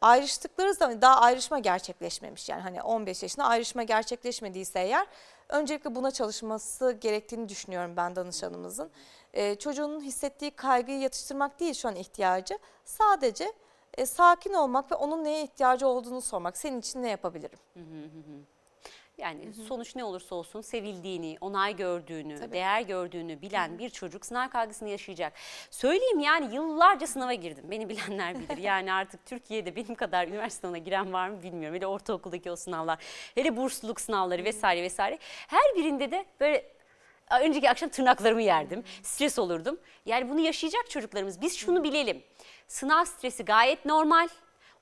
Ayrıştıkları zaman daha ayrışma gerçekleşmemiş yani hani 15 yaşında ayrışma gerçekleşmediyse eğer öncelikle buna çalışması gerektiğini düşünüyorum ben danışanımızın. Ee, çocuğun hissettiği kaygıyı yatıştırmak değil şu an ihtiyacı sadece e, sakin olmak ve onun neye ihtiyacı olduğunu sormak senin için ne yapabilirim? Yani sonuç ne olursa olsun sevildiğini, onay gördüğünü, Tabii. değer gördüğünü bilen bir çocuk sınav kaygısını yaşayacak. Söyleyeyim yani yıllarca sınava girdim. Beni bilenler bilir. (laughs) Yani artık Türkiye'de benim kadar üniversite sınavına giren var mı bilmiyorum. Hele ortaokuldaki o sınavlar, hele bursluluk sınavları vesaire vesaire. Her birinde de böyle önceki akşam tırnaklarımı yerdim. Stres olurdum. Yani bunu yaşayacak çocuklarımız. Biz şunu bilelim. Sınav stresi gayet normal.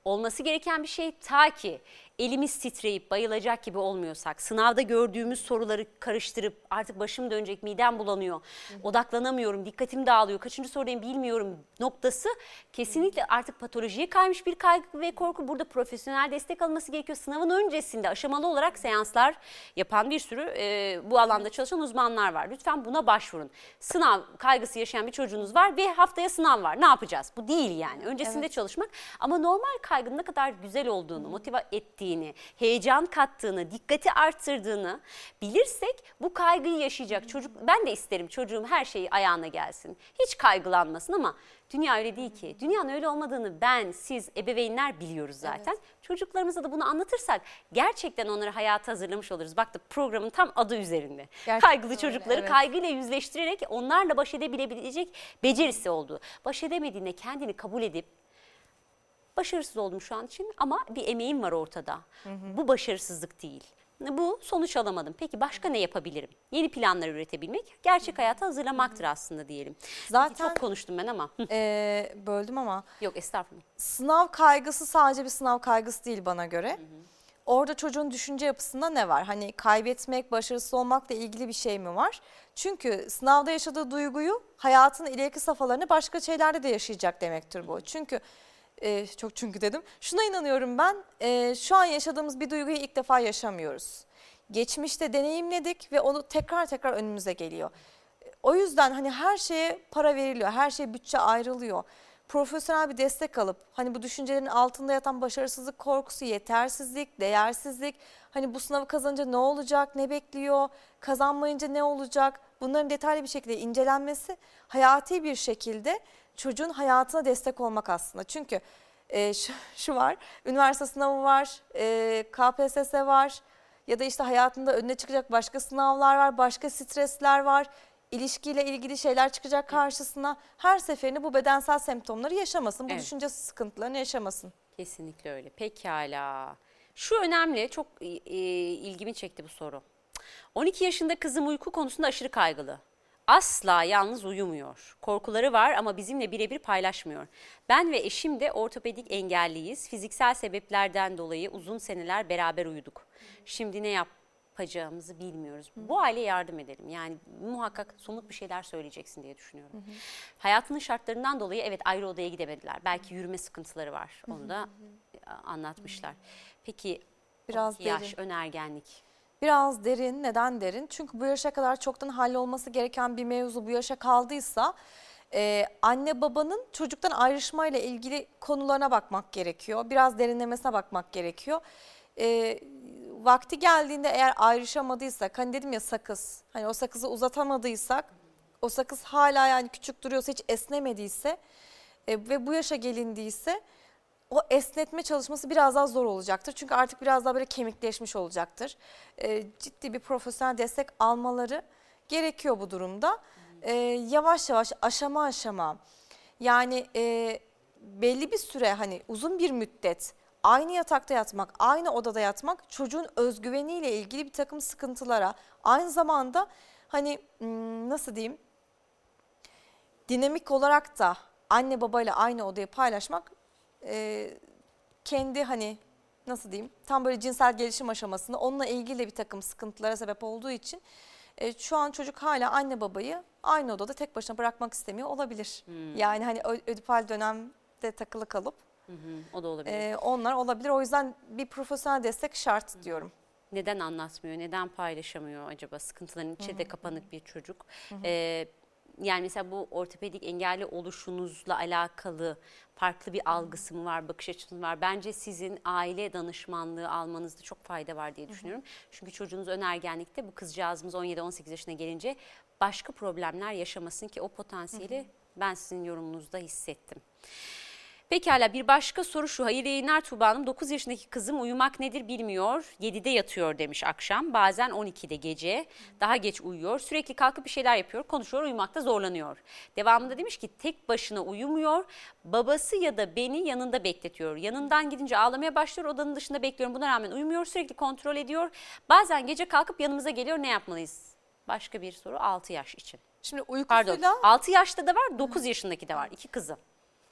Olması gereken bir şey ta ki elimiz titreyip bayılacak gibi olmuyorsak, sınavda gördüğümüz soruları karıştırıp artık başım dönecek, midem bulanıyor, odaklanamıyorum, dikkatim dağılıyor, kaçıncı sorudayım bilmiyorum noktası kesinlikle artık patolojiye kaymış bir kaygı ve korku. Burada profesyonel destek alınması gerekiyor. Sınavın öncesinde aşamalı olarak seanslar yapan bir sürü e, bu alanda çalışan uzmanlar var. Lütfen buna başvurun. Sınav kaygısı yaşayan bir çocuğunuz var ve haftaya sınav var. Ne yapacağız? Bu değil yani. Öncesinde çalışmak ama normal kaygının ne kadar güzel olduğunu, motive ettiğini, heyecan kattığını, dikkati arttırdığını bilirsek bu kaygıyı yaşayacak çocuk. Ben de isterim çocuğum her şeyi ayağına gelsin. Hiç kaygılanmasın ama dünya öyle değil ki. Dünyanın öyle olmadığını ben, siz, ebeveynler biliyoruz zaten. Çocuklarımıza da bunu anlatırsak gerçekten onları hayata hazırlamış oluruz. Bak da programın tam adı üzerinde. Gerçekten Kaygılı öyle, çocukları evet. kaygıyla yüzleştirerek onlarla baş edebilebilecek becerisi oldu. Baş edemediğinde kendini kabul edip başarısız oldum şu an için ama bir emeğim var ortada. Bu başarısızlık değil. bu sonuç alamadım. Peki başka ne yapabilirim? Yeni planlar üretebilmek, gerçek hayata hazırlamaktır aslında diyelim. Zaten Çok konuştum ben ama. (laughs) e, böldüm ama Yok estağfurullah. sınav kaygısı sadece bir sınav kaygısı değil bana göre. Orada çocuğun düşünce yapısında ne var? Hani kaybetmek, başarısız olmakla ilgili bir şey mi var? Çünkü sınavda yaşadığı duyguyu hayatın ileriki safhalarını başka şeylerde de yaşayacak demektir bu. Çünkü e, çok çünkü dedim. Şuna inanıyorum ben. e, şu an yaşadığımız bir duyguyu ilk defa yaşamıyoruz. Geçmişte deneyimledik ve onu tekrar tekrar önümüze geliyor. O yüzden hani her şeye para veriliyor, her şeye bütçe ayrılıyor. Profesyonel bir destek alıp hani bu düşüncelerin altında yatan başarısızlık korkusu, yetersizlik, değersizlik, hani bu sınavı kazanınca ne olacak, ne bekliyor, kazanmayınca ne olacak bunların detaylı bir şekilde incelenmesi hayati bir şekilde çocuğun hayatına destek olmak aslında. Çünkü e, şu, şu var, üniversite sınavı var, e, KPSS var ya da işte hayatında önüne çıkacak başka sınavlar var, başka stresler var ilişkiyle ilgili şeyler çıkacak karşısına. Her seferinde bu bedensel semptomları yaşamasın, bu Evet. düşünce sıkıntılarını yaşamasın. Kesinlikle öyle. Pekala. Şu önemli, çok e, e, ilgimi çekti bu soru. 12 yaşında kızım uyku konusunda aşırı kaygılı. Asla yalnız uyumuyor. Korkuları var ama bizimle birebir paylaşmıyor. Ben ve eşim de ortopedik engelliyiz. Fiziksel sebeplerden dolayı uzun seneler beraber uyuduk. Şimdi ne yapacağımızı bilmiyoruz. Bu aileye yardım edelim. Yani muhakkak somut bir şeyler söyleyeceksin diye düşünüyorum. Hayatının şartlarından dolayı evet ayrı odaya gidemediler. Belki yürüme sıkıntıları var. Onu da anlatmışlar. Peki Biraz 12 yaş, derin. önergenlik. Biraz derin, neden derin? Çünkü bu yaşa kadar çoktan hallolması gereken bir mevzu bu yaşa kaldıysa e, anne babanın çocuktan ayrışmayla ilgili konularına bakmak gerekiyor. Biraz derinlemesine bakmak gerekiyor. E, vakti geldiğinde eğer ayrışamadıysak, hani dedim ya sakız, hani o sakızı uzatamadıysak, o sakız hala yani küçük duruyorsa hiç esnemediyse e, ve bu yaşa gelindiyse o esnetme çalışması biraz daha zor olacaktır. Çünkü artık biraz daha böyle kemikleşmiş olacaktır. Ee, ciddi bir profesyonel destek almaları gerekiyor bu durumda. Ee, yavaş yavaş aşama aşama yani e, belli bir süre hani uzun bir müddet aynı yatakta yatmak, aynı odada yatmak çocuğun özgüveniyle ilgili bir takım sıkıntılara aynı zamanda hani hmm, nasıl diyeyim dinamik olarak da anne babayla aynı odayı paylaşmak e, kendi hani nasıl diyeyim tam böyle cinsel gelişim aşamasında onunla ilgili de bir takım sıkıntılara sebep olduğu için e, şu an çocuk hala anne babayı aynı odada tek başına bırakmak istemiyor olabilir. Yani hani ödipal dönemde takılı kalıp Hı hı, o da olabilir. e, onlar olabilir. O yüzden bir profesyonel destek şart diyorum. Neden anlatmıyor, neden paylaşamıyor acaba? Sıkıntıların içi de kapanık bir çocuk. Ee, yani mesela bu ortopedik engelli oluşunuzla alakalı farklı bir algısı mı var, bakış açısı mı var? Bence sizin aile danışmanlığı almanızda çok fayda var diye düşünüyorum. Çünkü çocuğunuz önergenlikte bu kızcağızımız 17-18 yaşına gelince başka problemler yaşamasın ki o potansiyeli ben sizin yorumunuzda hissettim. Pekala bir başka soru şu. Hayır yayınlar Tuğba Hanım 9 yaşındaki kızım uyumak nedir bilmiyor. 7'de yatıyor demiş akşam. Bazen 12'de gece. Daha geç uyuyor. Sürekli kalkıp bir şeyler yapıyor. Konuşuyor uyumakta zorlanıyor. Devamında demiş ki tek başına uyumuyor. Babası ya da beni yanında bekletiyor. Yanından gidince ağlamaya başlıyor. Odanın dışında bekliyorum. Buna rağmen uyumuyor. Sürekli kontrol ediyor. Bazen gece kalkıp yanımıza geliyor. Ne yapmalıyız? Başka bir soru 6 yaş için. Şimdi Pardon uykusuyla 6 yaşta da var 9 yaşındaki de var. iki kızım.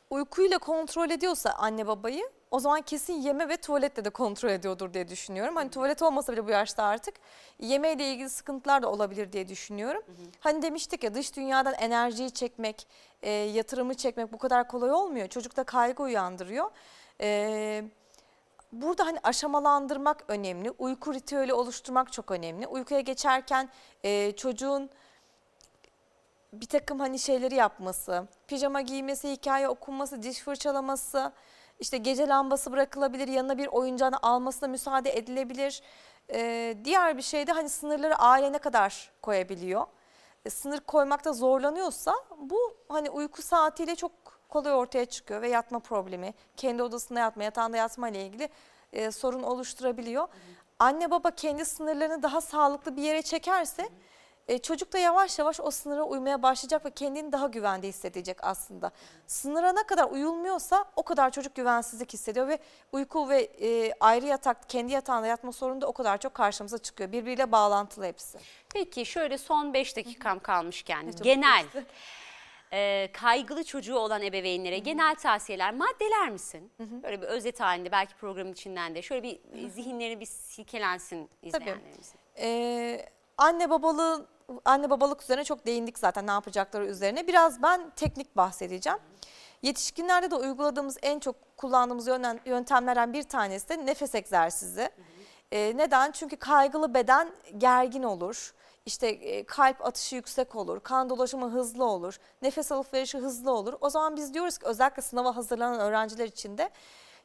Uykuyla kontrol ediyorsa anne babayı o zaman kesin yeme ve tuvaletle de kontrol ediyordur diye düşünüyorum. Hani tuvalet olmasa bile bu yaşta artık yemeğiyle ilgili sıkıntılar da olabilir diye düşünüyorum. Hani demiştik ya dış dünyadan enerjiyi çekmek, e, yatırımı çekmek bu kadar kolay olmuyor. Çocukta kaygı uyandırıyor. E, burada hani aşamalandırmak önemli. Uyku ritüeli oluşturmak çok önemli. Uykuya geçerken e, çocuğun bir takım hani şeyleri yapması, pijama giymesi, hikaye okunması, diş fırçalaması, işte gece lambası bırakılabilir, yanına bir oyuncağını almasına müsaade edilebilir. Ee, diğer bir şey de hani sınırları aile ne kadar koyabiliyor. E, sınır koymakta zorlanıyorsa bu hani uyku saatiyle çok kolay ortaya çıkıyor ve yatma problemi, kendi odasında yatma, yatağında yatma ile ilgili e, sorun oluşturabiliyor. Anne baba kendi sınırlarını daha sağlıklı bir yere çekerse e, çocuk da yavaş yavaş o sınıra uymaya başlayacak ve kendini daha güvende hissedecek aslında. Sınıra ne kadar uyulmuyorsa o kadar çocuk güvensizlik hissediyor ve uyku ve e, ayrı yatak, kendi yatağında yatma sorunu da o kadar çok karşımıza çıkıyor. Birbiriyle bağlantılı hepsi. Peki şöyle son 5 dakikam kalmışken genel e, kaygılı çocuğu olan ebeveynlere genel tavsiyeler maddeler misin? Böyle bir özet halinde belki programın içinden de şöyle bir e, zihinleri bir silkelensin izleyenlerimizin. Ee, anne babalığı anne babalık üzerine çok değindik zaten ne yapacakları üzerine. Biraz ben teknik bahsedeceğim. Yetişkinlerde de uyguladığımız en çok kullandığımız yöntem- yöntemlerden bir tanesi de nefes egzersizi. Ee, neden? Çünkü kaygılı beden gergin olur. İşte e, kalp atışı yüksek olur, kan dolaşımı hızlı olur, nefes alıp verişi hızlı olur. O zaman biz diyoruz ki özellikle sınava hazırlanan öğrenciler için de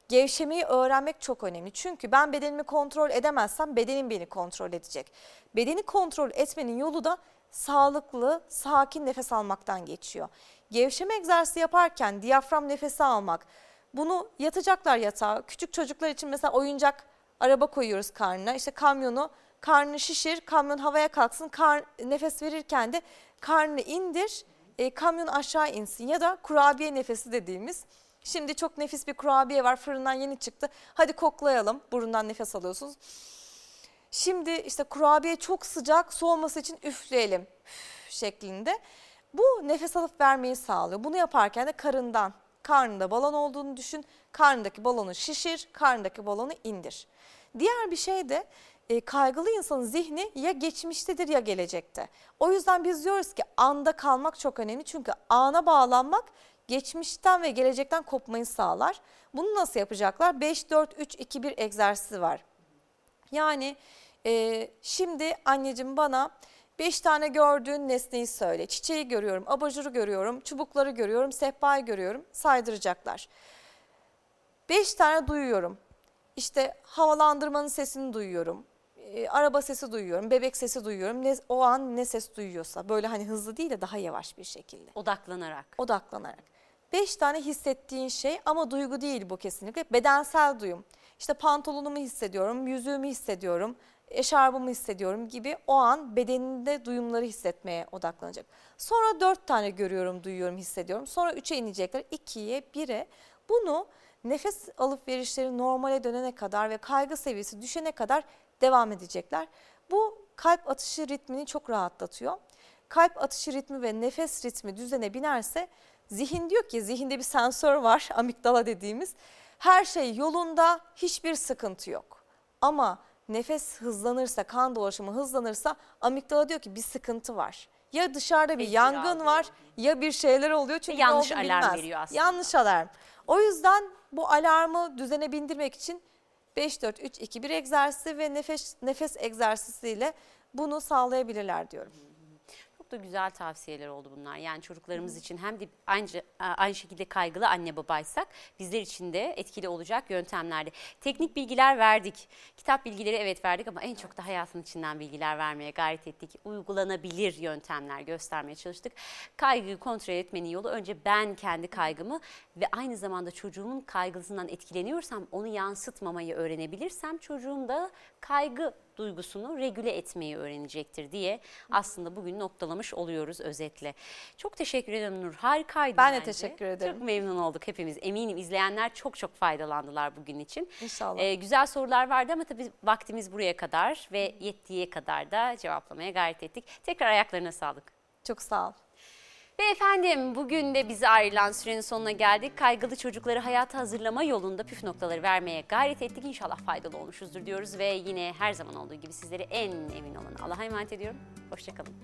Gevşemeyi öğrenmek çok önemli. Çünkü ben bedenimi kontrol edemezsem bedenim beni kontrol edecek. Bedeni kontrol etmenin yolu da sağlıklı, sakin nefes almaktan geçiyor. Gevşeme egzersizi yaparken diyafram nefesi almak. Bunu yatacaklar yatağa. Küçük çocuklar için mesela oyuncak araba koyuyoruz karnına. İşte kamyonu karnını şişir, kamyon havaya kalksın. Kar, nefes verirken de karnını indir, e, kamyon aşağı insin. Ya da kurabiye nefesi dediğimiz Şimdi çok nefis bir kurabiye var fırından yeni çıktı. Hadi koklayalım. Burundan nefes alıyorsunuz. Şimdi işte kurabiye çok sıcak soğuması için üfleyelim üf şeklinde. Bu nefes alıp vermeyi sağlıyor. Bunu yaparken de karından, karnında balon olduğunu düşün. Karnındaki balonu şişir, karnındaki balonu indir. Diğer bir şey de e, kaygılı insanın zihni ya geçmiştedir ya gelecekte. O yüzden biz diyoruz ki anda kalmak çok önemli. Çünkü ana bağlanmak geçmişten ve gelecekten kopmayı sağlar. Bunu nasıl yapacaklar? 5-4-3-2-1 egzersizi var. Yani e, şimdi anneciğim bana 5 tane gördüğün nesneyi söyle. Çiçeği görüyorum, abajuru görüyorum, çubukları görüyorum, sehpayı görüyorum. Saydıracaklar. 5 tane duyuyorum. İşte havalandırmanın sesini duyuyorum. e, araba sesi duyuyorum, bebek sesi duyuyorum. Ne, o an ne ses duyuyorsa böyle hani hızlı değil de daha yavaş bir şekilde Odaklanarak. odaklanarak. Beş tane hissettiğin şey ama duygu değil bu kesinlikle. Bedensel duyum. İşte pantolonumu hissediyorum, yüzüğümü hissediyorum, eşarbımı hissediyorum gibi o an bedeninde duyumları hissetmeye odaklanacak. Sonra dört tane görüyorum, duyuyorum, hissediyorum. Sonra üçe inecekler, ikiye, bire. Bunu nefes alıp verişleri normale dönene kadar ve kaygı seviyesi düşene kadar devam edecekler. Bu kalp atışı ritmini çok rahatlatıyor. Kalp atışı ritmi ve nefes ritmi düzene binerse zihin diyor ki zihinde bir sensör var (laughs) amigdala dediğimiz. Her şey yolunda hiçbir sıkıntı yok. Ama nefes hızlanırsa kan dolaşımı hızlanırsa amigdala diyor ki bir sıkıntı var. Ya dışarıda bir Tedbir yangın var ya bir şeyler oluyor çünkü yanlış alarm bilmez. veriyor aslında. Yanlış alarm. O yüzden bu alarmı düzene bindirmek için 5-4-3-2-1 egzersizi ve nefes, nefes egzersiziyle bunu sağlayabilirler diyorum. Da güzel tavsiyeler oldu bunlar. Yani çocuklarımız için hem de aynı, aynı şekilde kaygılı anne babaysak bizler için de etkili olacak yöntemlerde. Teknik bilgiler verdik. Kitap bilgileri evet verdik ama en çok da hayatın içinden bilgiler vermeye gayret ettik. Uygulanabilir yöntemler göstermeye çalıştık. Kaygıyı kontrol etmenin yolu önce ben kendi kaygımı ve aynı zamanda çocuğumun kaygısından etkileniyorsam onu yansıtmamayı öğrenebilirsem çocuğum da kaygı duygusunu regüle etmeyi öğrenecektir diye aslında bugün noktalamış oluyoruz özetle. Çok teşekkür ederim Nur. Harikaydı Ben de bence. teşekkür ederim. Çok memnun olduk hepimiz. Eminim izleyenler çok çok faydalandılar bugün için. İnşallah. Ee, güzel sorular vardı ama tabii vaktimiz buraya kadar ve yettiği kadar da cevaplamaya gayret ettik. Tekrar ayaklarına sağlık. Çok sağ ol. Ve efendim bugün de bize ayrılan sürenin sonuna geldik. Kaygılı çocukları hayata hazırlama yolunda püf noktaları vermeye gayret ettik. İnşallah faydalı olmuşuzdur diyoruz ve yine her zaman olduğu gibi sizleri en emin olun. Allah'a emanet ediyorum. Hoşçakalın.